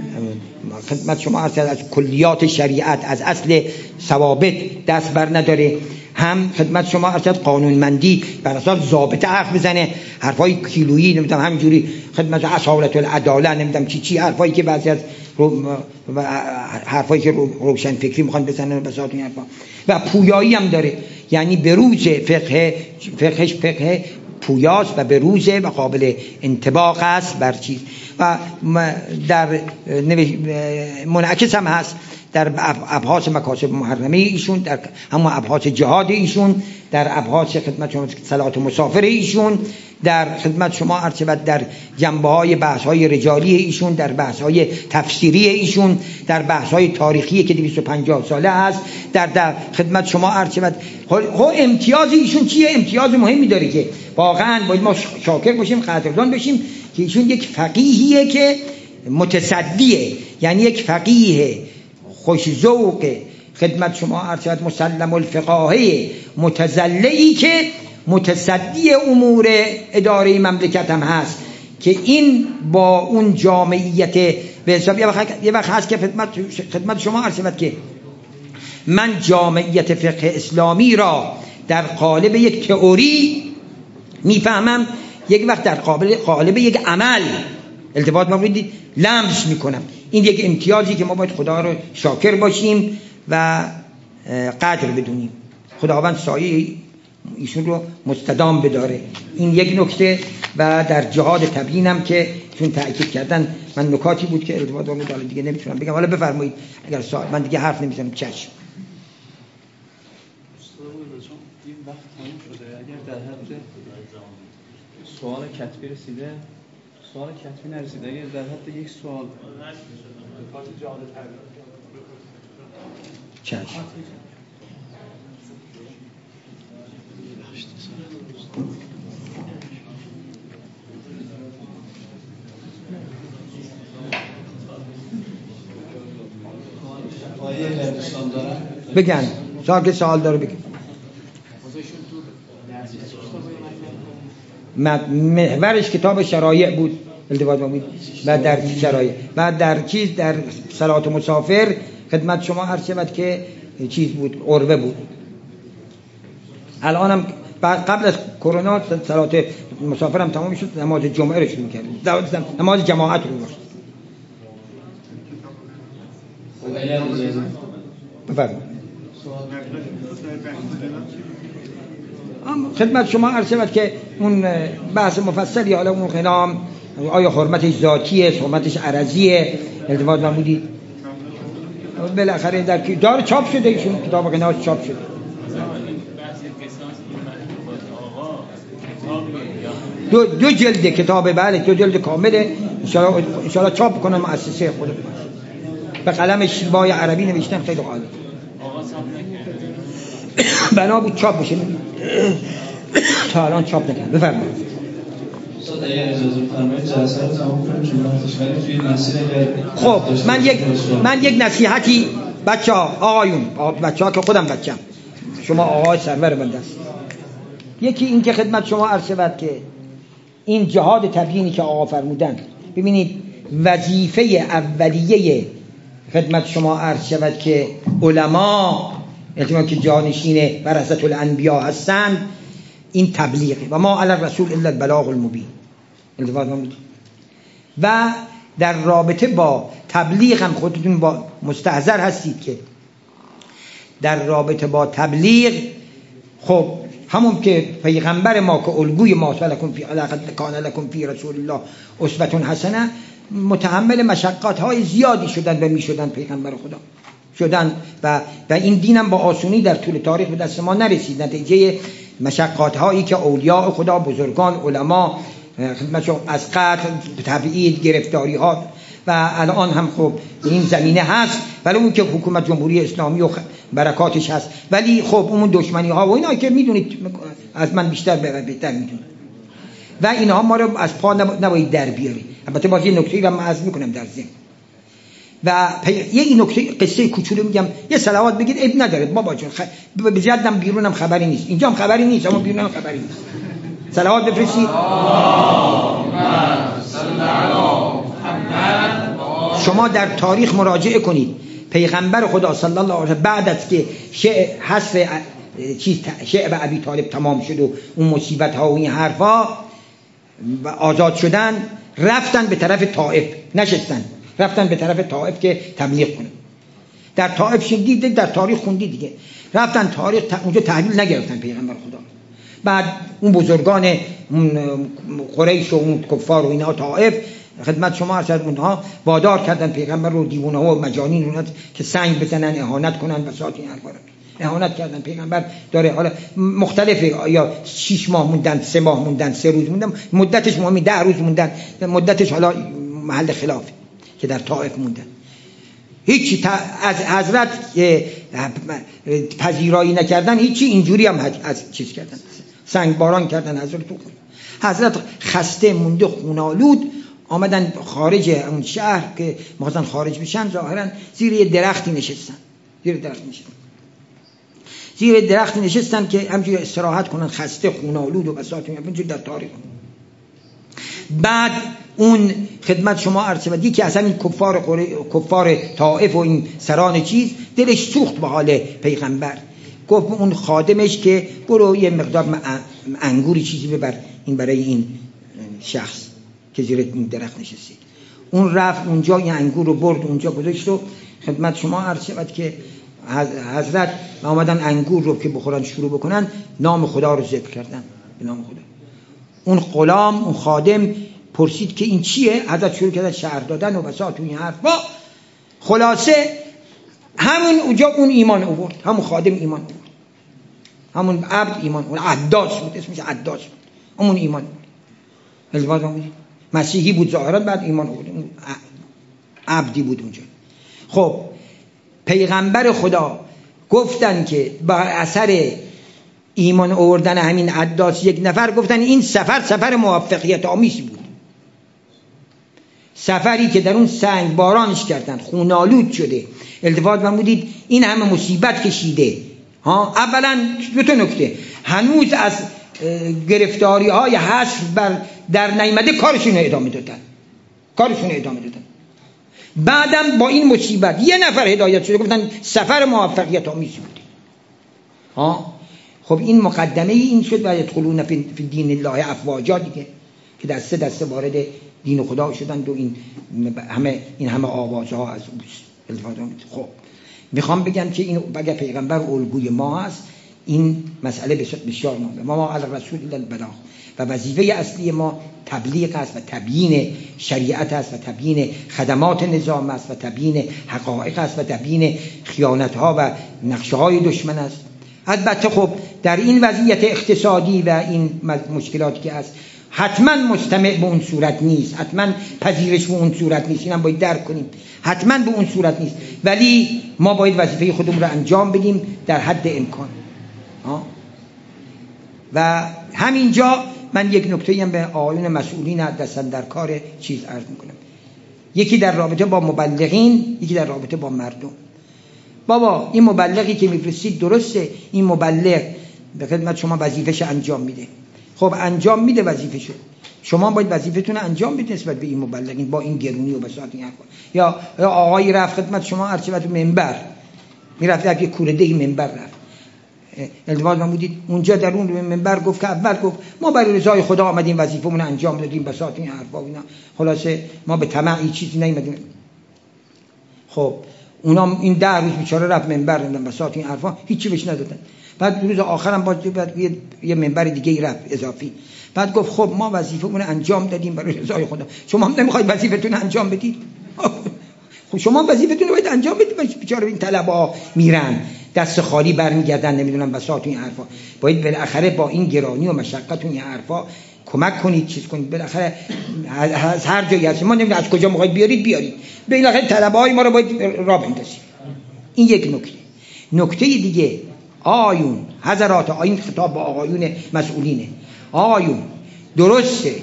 خدمت شما عرض از کلیات شریعت از اصل ثوابت دست بر نداره. هم خدمت شما ارشد قانونمندی بر اساس ضابطه حرف بزنه حرفای کیلویی نمی‌دونم همینجوری خدمت اصالت العداله نمی‌دونم چی چی حرفایی که بعضی از حرفایی که روشن فکری می‌خوان بزنن بساط این حرفا. و پویایی هم داره. یعنی به روز فقه فقهش فقه پویاست و به روزه و قابل انتباق است بر چیز. و در منعکس هم هست در ابحاث مکاسب محرمه ایشون در همون ابحاث جهاد ایشون در ابحاث خدمت صلات مسافر ایشون در خدمت شما ارچبت در جنبه های بحث های رجالی ایشون در بحث های تفسیری ایشون در بحث های تاریخی که 250 ساله هست در, در خدمت شما ارچبت خب امتیاز ایشون چیه؟ امتیاز مهمی داره که واقعا باید ما شاکر باشیم قدردان بشیم که ایشون یک فقیهیه که متصدیه یعنی یک فقیه خوش ذوق خدمت شما ارشد مسلم الفقاهه متزلعی که متصدی امور اداره مملکت هم هست که این با اون جامعیت به حساب یه وقت, هست که خدمت, خدمت شما ارشد که من جامعیت فقه اسلامی را در قالب یک تئوری می‌فهمم یک وقت در قالب یک عمل التفات ما بودید لمس می‌کنم. این یک امتیازی که ما باید خدا رو شاکر باشیم و قدر بدونیم. خداوند سایه ایشون رو مستدام بداره. این یک نکته و در جهاد تبیینم که چون تأکید کردن من نکاتی بود که ارتباط بود دیگه نمی‌تونم بگم. حالا بفرمایید اگر سوال من دیگه حرف نمی‌زنم. چشم. سوال کتبی رسیده؟ سوال کتبی نرسیده. اگر در حد یک سوال چشم. بگن. سال سوال داره بگن محورش کتاب شرایع بود. التفات بود و در شرایع؟ و در چیز در صلات مسافر. خدمت شما هر شود که چیز بود عربه بود. الانم قبل از کرونا صلات مسافر هم تمام شد نماز جمعه رو شروع کرد نماز جماعت رو بفرمایید. خدمت شما عرض شود که اون بحث مفصلی حالا اون خنام آیا حرمتش ذاتیه حرمتش عرضیه؟ التفات محمودی بالاخره در دار چاپ شده ایشون کتاب قناش چاپ شده. دو, دو جلد کتاب بله دو جلد کامله انشاءالله چاپ کنم مؤسسه خود به قلم شیبای عربی نوشتن خیلی عالی بنا بود چاپ بشه. تا الان چاپ نکرد بفرمایید. خب من یک من یک نصیحتی بچه ها آقایون بچه ها که خودم بچم شما آقای سرور بنده است. یکی این که خدمت شما عرض شود که این جهاد تبیینی که آقا فرمودن. ببینید وظیفه اولیه خدمت شما عرض شود که علما احتمال که جانشین ورثت الانبیا هستند این تبلیغه. و ما علی رسول الا البلاغ المبین. و در رابطه با تبلیغ هم خودتون با مستحضر هستید که در رابطه با تبلیغ خب همون که پیغمبر ما که الگوی ما لکن فی کان لکن فی رسول الله اسوه حسنه متحمل مشقات های زیادی شدن و می شدن پیغمبر خدا. شدن و, و این دینم با آسونی در طول تاریخ به دست ما نرسید. نتیجه مشقات هایی که اولیاء خدا بزرگان علما از قتل تبعید گرفتاری ها و الان هم خب این زمینه هست ولی اون که حکومت جمهوری اسلامی و برکاتش هست. ولی خب اون دشمنی ها و اینا که می‌دونید از من بیشتر بهتر می‌دونید. و اینها ما رو از پا نباید در بیاری البته باز یه نکته رو من از می‌کنم در ذهن. و یه نکته قصه کوچولو میگم. یه صلوات بگید عیب نداره. بابا جون خ... به جدم بیرونم خبری نیست. اینجا هم خبری نیست اما بیرونم خبری نیست. صلوات بفرستید. شما در تاریخ مراجعه کنید. پیغمبر خدا صلی الله علیه بعد از که حذف چیز شعب ابی طالب تمام شد و اون مصیبت ها و این حرفا و آزاد شدن رفتن به طرف طائف. نشستن. رفتن به طرف طائف که تبلیغ کنن. در طائف شدید در تاریخ خوندی دیگه. رفتن تاریخ اونجا تحویل نگرفتن پیغمبر خدا. بعد اون بزرگان قریش و اون کفار و اینا طائف خدمت شما عرض اونها وادار کردن پیغمبر رو دیوانه ها و مجانین رو که سنگ بزنن اهانت کنن و ساعت این اهانت کردن پیغمبر داره. حالا مختلفه یا شش ماه موندن سه ماه موندن سه روز موندن. مدتش مهمی ده روز موندن. مدتش حالا محل خلافه که در طائف موندن. هیچی از حضرت پذیرایی نکردن هیچی اینجوری هم از چیز کردن. سنگ باران کردن حضرت تو حضرت خسته مونده خونالود. آمدن خارج اون شهر که مخواستن خارج بشن ظاهرا زیر یه درختی نشستن. زیر درخت نشستن. زیر درخت نشستن که همجوری استراحت کنن خسته خونالود و بساط همجوری در تاریخ. بعد اون خدمت شما عرض بدی که اصلا این کفار, کفار طائف و این سران چیز دلش سوخت به حال پیغمبر. گفت اون خادمش که برو یه مقدار انگوری چیزی ببر این برای این شخص. که زیر درخت نشستید. اون رفت اونجا یه انگور رو برد اونجا گذاشت و خدمت شما عرض شد که حضرت آمدن انگور رو که بخورن شروع بکنن نام خدا رو ذکر کردن به نام خدا. اون غلام اون خادم پرسید که این چیه؟ حضرت شروع کردن شهر دادن و بساط این با خلاصه همون اونجا اون ایمان اوورد همون خادم ایمان اوورد همون عبد ایمان اون عداس بود اسمش عداس بود. همون ایمان. بود مسیحی بود ظاهرا بعد ایمان آورد. عبدی بود اونجا. خب پیغمبر خدا گفتن که با اثر ایمان آوردن همین عداس یک نفر گفتن این سفر سفر موفقیت آمیزی بود. سفری که در اون سنگ بارانش کردن خونالود شده. التفات بودید این همه مصیبت کشیده. ها اولا دو تا نکته. هنوز از گرفتاری های حصر بر در نیمده کارشون ادامه دادن. کارشون ادامه دادن. بعدم با این مصیبت یه نفر هدایت شده گفتن سفر موفقیت آمیزی بوده ها؟ خب این مقدمه این شد و یدخلون فی دین الله افواجا دیگه که دسته دسته وارد دین خدا شدن و این همه این همه آوازها از التفات خب می‌خوام بگم که این بگه پیغمبر الگوی ما هست این مسئله بسیار مهمه. ما ما علی رسول الله و وظیفه اصلی ما تبلیغ است و تبیین شریعت است و تبیین خدمات نظام است و تبیین حقایق است و تبیین خیانت ها و نقشه های دشمن است. البته خب در این وضعیت اقتصادی و این مشکلاتی که هست حتما مستمع به اون صورت نیست. حتما پذیرش به اون صورت نیست. اینم باید درک کنیم. حتما به اون صورت نیست. ولی ما باید وظیفه خودمون رو انجام بدیم در حد امکان. و همینجا من یک نکته هم به آقایون مسئولین دستن در کار چیز عرض می‌کنم. یکی در رابطه با مبلغین یکی در رابطه با مردم. بابا این مبلغی که میفرستید درسته؟ این مبلغ به خدمت شما وظیفش انجام میده. خب انجام میده وظیفشو شما باید وظیفتون انجام بدید نسبت به این مبلغین با این گرونی و بساط این یا آقایی رفت خدمت شما ارچه منبر. می‌رفت یک کوره منبر رفت. من بودید. اونجا در اون منبر گفت که اول گفت ما برای رضای خدا آمدیم وظیفمون انجام دادیم بساط این حرفا اینا. خلاصه ما به طمع چیزی نیومدیم. خب اونا این ده روز بیچاره رفت منبر دادن بساط این حرفا. هیچی بهش ندادن. بعد روز آخرم باز بعد یه, منبر دیگه رفت اضافی. بعد گفت خب ما وظیفمون انجام دادیم برای رضای خدا. شما هم نمی‌خواید وظیفتون انجام بدید؟ خب شما وظیفتون رو باید انجام بدید بیچاره این طلبا میرن. دست خالی برمیگردن نمی‌دونم بساط این حرفا. باید بالاخره با این گرانی و مشقت این حرفا کمک کنید چیز کنید. بالاخره از هر جایی هست ما نمی‌دونم از کجا می‌خواید بیارید بیارید. بالاخره طلبه های ما رو باید را بندازید. این یک نکته. نکته دیگه آیون حضرات آیین خطاب با آقایون مسئولینه. آیون درسته.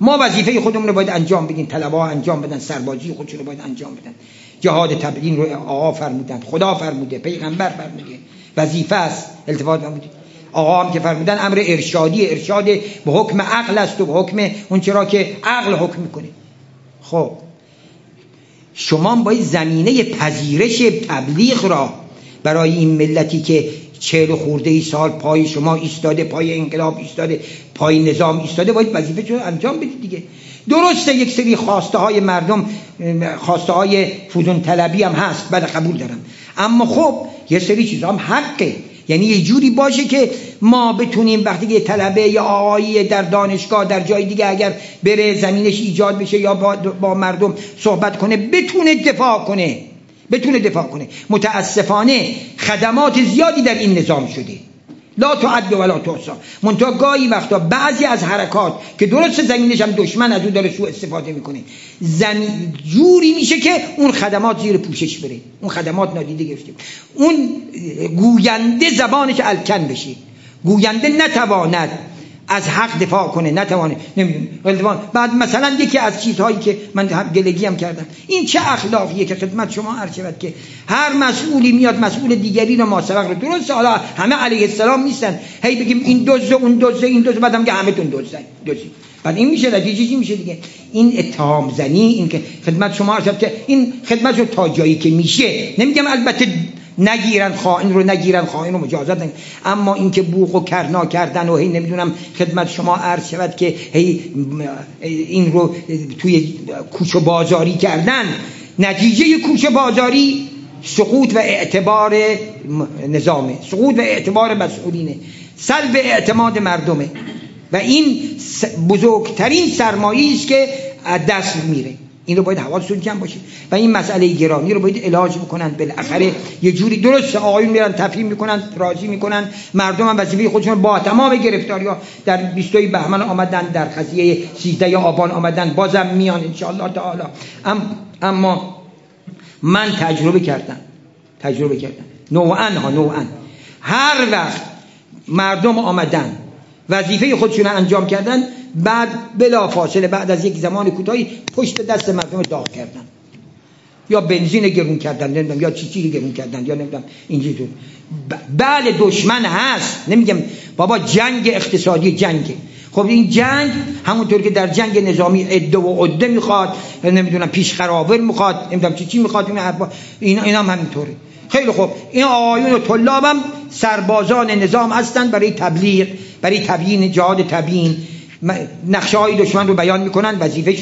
ما وظیفه خودمون رو باید انجام بدیم. طلبه انجام بدن سربازی خودشون رو باید انجام بدن. جهاد تبیین رو آقا فرمودن خدا فرموده پیغمبر فرموده وظیفه است التفات فرموده. آقا هم که فرمودن امر ارشادی ارشاد به حکم عقل است و به حکم اون چرا که عقل حکم می‌کنه. خب شما باید زمینه پذیرش تبلیغ را برای این ملتی که چهل خورده ای سال پای شما ایستاده پای انقلاب ایستاده پای نظام ایستاده باید وظیفه انجام بدید دیگه. درسته یک سری خواسته های مردم خواسته های فوزون طلبی هم هست بله قبول دارم. اما خب یه سری چیزا هم حقه. یعنی یه جوری باشه که ما بتونیم وقتی که طلبه یا آقایی در دانشگاه در جای دیگه اگر بره زمینش ایجاد بشه یا با, با مردم صحبت کنه بتونه دفاع کنه. بتونه دفاع کنه. متاسفانه خدمات زیادی در این نظام شده. لا تعد ولا تحصا منتها گاهی وقتا بعضی از حرکات که درست زمینش هم دشمن از اون داره سوء استفاده می‌کنه زمین جوری میشه که اون خدمات زیر پوشش بره. اون خدمات نادیده گرفته اون گوینده زبانش الکن بشه. گوینده نتواند از حق دفاع کنه نتوانه. نمی‌دونم بعد مثلا یکی از چیزهایی که من گلگی هم کردم. این چه اخلاقیه که خدمت شما عرض شود که هر مسئولی میاد مسئول دیگری رو ماسبق رو. درست حالا همه علیه السلام نیستن. هی بگیم این دوزه اون دوزه این دوزه بعدم که همه تون دوزه دوزی بعد این میشه نتیجه چی میشه دیگه؟ این اتهام زنی این که خدمت شما عرض که این خدمت رو تا جایی که میشه. نمیگم البته نگیرن خائن رو نگیرن خائن رو مجازات نگیرن. اما اینکه بوق و کرنا کردن و هی نمی‌دونم خدمت شما عرض شود که هی این رو توی کوچه بازاری کردن نتیجه کوچه بازاری سقوط و اعتبار نظامه. سقوط و اعتبار مسئولینه. سلب اعتماد مردمه. و این بزرگترین سرمایه است که دست میره. این رو باید حواستون جمع باشه. و این مسئله گرامی رو باید علاج بکنن بالاخره. یه جوری درست آقایون میرن تفهیم می‌کنن راضی می‌کنن. مردم هم وظیفه خودشون با تمام گرفتاری ها در 20 بهمن آمدن در قضیه 13 آبان آمدن. بازم میان ان تعالی. اما من تجربه کردم. تجربه کردم. نوعا ها نوعا. هر وقت مردم آمدن وظیفه خودشون انجام کردن بعد بلا فاصله بعد از یک زمان کوتاهی پشت دست مردم داغ کردن. یا بنزین گرون کردن نمی‌دونم یا چی چیزی گرون کردن یا نمی‌دونم اینجوری بله دشمن هست. نمیگم بابا جنگ اقتصادی جنگ. خب این جنگ همونطور که در جنگ نظامی عده و عده می‌خواد نمی‌دونم پیش خراور می‌خواد نمی‌دونم چی چی می‌خواد این اینا هم همینطوره. خیلی خوب. این آقایون و طلابم سربازان نظام هستند برای تبلیغ برای تبیین جهاد تبیین. نقشه های دشمن رو بیان می‌کنن وظیفه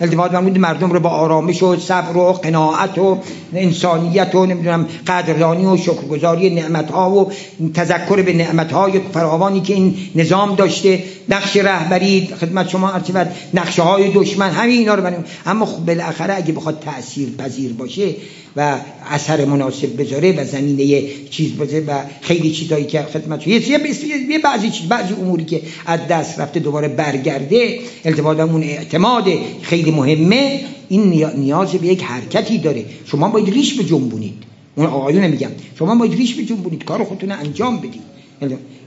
التفات فرمود مردم رو با آرامش و صبر و قناعت و انسانیت و نمی‌دونم قدردانی و شکرگزاری نعمت ها و تذکر به نعمت های فراوانی که این نظام داشته. نقش رهبری خدمت شما ارتباط نقشه های دشمن همین اینا رو بریم اما خب بالاخره اگه بخواد تاثیر پذیر باشه و اثر مناسب بذاره و زمینه چیز بذاره و خیلی چیزایی که خدمت یه یه بعضی چیز بعضی اموری که از دست رفته دوباره برگرده التفات اون اعتماد خیلی مهمه. این نیاز به یک حرکتی داره. شما باید ریش به جنبونید اون آقایون میگم. شما باید ریش به جنبونید کار خودتون انجام بدید.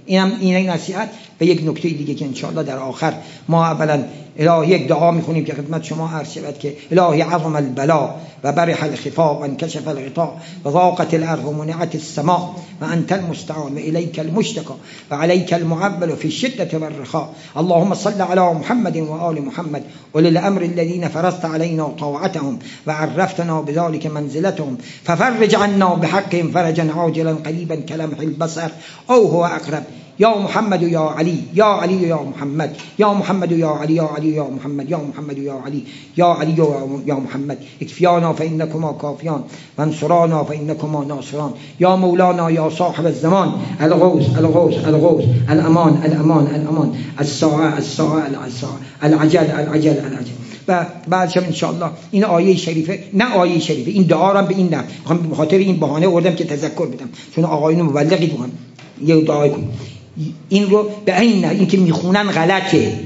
اینم این نصیحت و یک نکته دیگه که انشاءالله در آخر. ما اولا الهی یک دعا میخونیم که خدمت شما عرض شود که الهی عظم البلا و برح الخفاء و انکشف الغطاء و ضاقت الأرض و منعت السماء و انت المستعان و الیک المشتكى و علیک المعول في الشدة والرخاء اللهم صل على محمد و آل محمد. وللأمر الذين فرضت علينا طاعتهم وعرفتنا بذلك منزلتهم. ففرج عنا بحقهم فرجا عاجلا قريبا كلمح البصر. أو هو أقرب. يا محمد يا علي يا علي يا محمد يا محمد يا علي يا علي يا محمد يا محمد يا علي يا علي يا محمد. اكفيانا فإنكما كافيان وانصرانا فإنكما ناصران. يا مولانا يا صاحب الزمان. الغوث الغوث الغوث. الأمان الأمان الأمان الساعة الساعة الساعة العجل العجل العجل. و بعدش ان الله این آیه شریفه نه آیه شریفه این دعا به این نه. خاطر این بهانه آوردم که تذکر بدم. چون آقایون مبلغی بودن. یه دعای کن. این رو به این نه این که می‌خونن غلطه.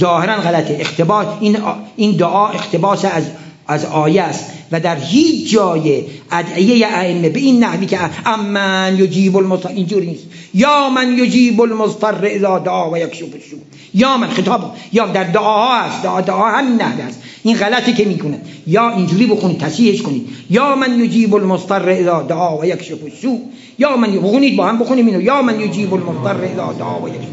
ظاهرا غلطه. اختباس این این دعا اختباس از از آیه است. و در هیچ جای ادعیه ائمه به این نحوی که امن یجیب المضطر اینجوری نیست. یا من یجیب المضطر اذا دعا و یکشف السوء یا من خطاب یا در دعاها هست دعا دعا همین نحوی است این غلطی که می‌کنن یا اینجوری بخونید تصحیحش کنید یا من یجیب المضطر اذا دعا و یکشف السوء. یا من بخونید با هم بخونیم اینو. یا من یجیب المضطر اذا دعا و یکشف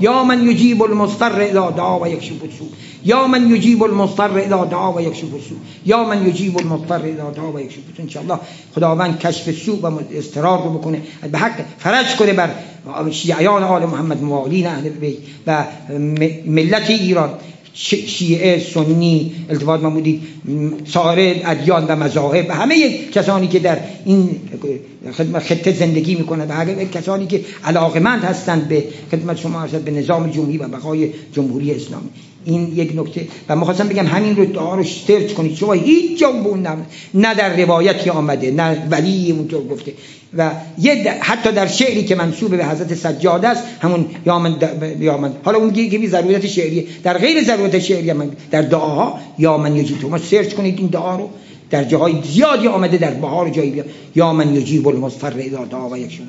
یا من یجیب المضطر اذا دعا و یکشف السوء. یا من یجیب المضطر اذا دعا و یکشف السوء. یا من یجیب المضطر اذا دعا و یکشف السوء. ان خداوند کشف سوء و استرار رو بکنه. به حق فرج کنه بر شیعیان آل محمد موالین اهل بیت و ملت ایران. شیعه سنی التفات بودید سایر ادیان و مذاهب و همه کسانی که در این خطه زندگی می‌کنند و همه کسانی که علاقمند هستند به خدمت شما به نظام جمهوری و بقای جمهوری اسلامی. این یک نکته. و می‌خواستم بگم همین رو دعا رو سرچ کنید. شما هیچ جا نه در روایتی آمده نه ولی اونطور گفته. و یه حتی در شعری که منصوب به حضرت سجاد است همون یامن یامن حالا اون که ضرورت شعریه. در غیر ضرورت شعری من در دعاها یا من یجیب ما سرچ کنید این دعا رو. در جاهای زیادی آمده در بهار جایی بیا یا من یجیب المضطر اذا دعا و یک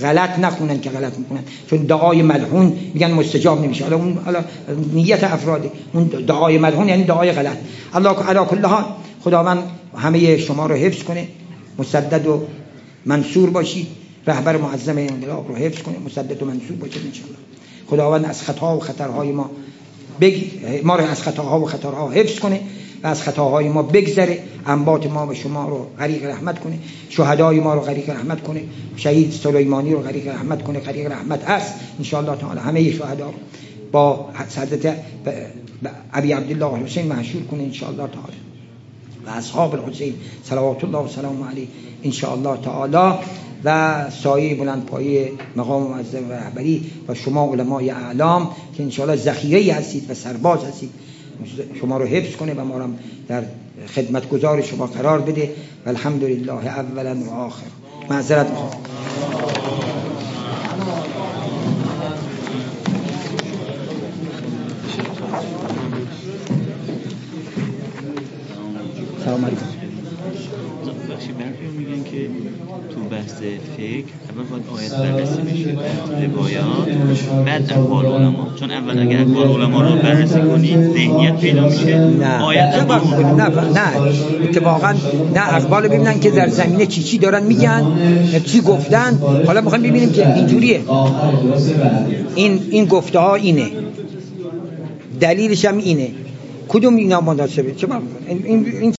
غلط نخونن که غلط می‌کنن. چون دعای ملحون میگن مستجاب نمیشه. حالا اون حالا نیت افراد اون دعای ملحون یعنی دعای غلط. الله علی کل حال. خداوند همه شما رو حفظ کنه. مسدد و منصور باشید رهبر معظم انقلاب رو حفظ کنه. مسدد و منصور باشید انشاءالله. خداوند از خطا و خطرهای ما بگ... ما رو از خطاها و خطرها حفظ کنه. و از خطاهای ما بگذره انبات ما و شما رو غریق رحمت کنه شهدای ما رو غریق رحمت کنه شهید سلیمانی رو غریق رحمت کنه غریق رحمت هست ان تعالی همه شهدا با حضرت ابی عبدالله حسین محشور کنه ان تعالی. و اصحاب الحسین صلوات الله و سلام علیه ان تعالی. و سایه بلند پایه مقام معظم و رهبری و شما علمای اعلام که انشاءالله ذخیره هستید و سرباز هستید. شما رو حفظ کنه و ما رو در خدمتگزار شما قرار بده. و الحمدلله اولا و آخر. معذرت می‌خوام. سلام علیکم. که تو بحث فکر اول باید آیت بررسی بشه روایات بعد اقوال علما. چون اول اگر اقوال علما رو بررسی کنید ذهنیت پیدا میشه. نه آیت نه نه اتفاقا نه اقوال ببینن که در زمینه چی چی دارن میگن چی گفتن. حالا می‌خوایم ببینیم که اینجوریه. این این گفته ها اینه. دلیلش هم اینه. کدوم اینا مناسبه؟ چه این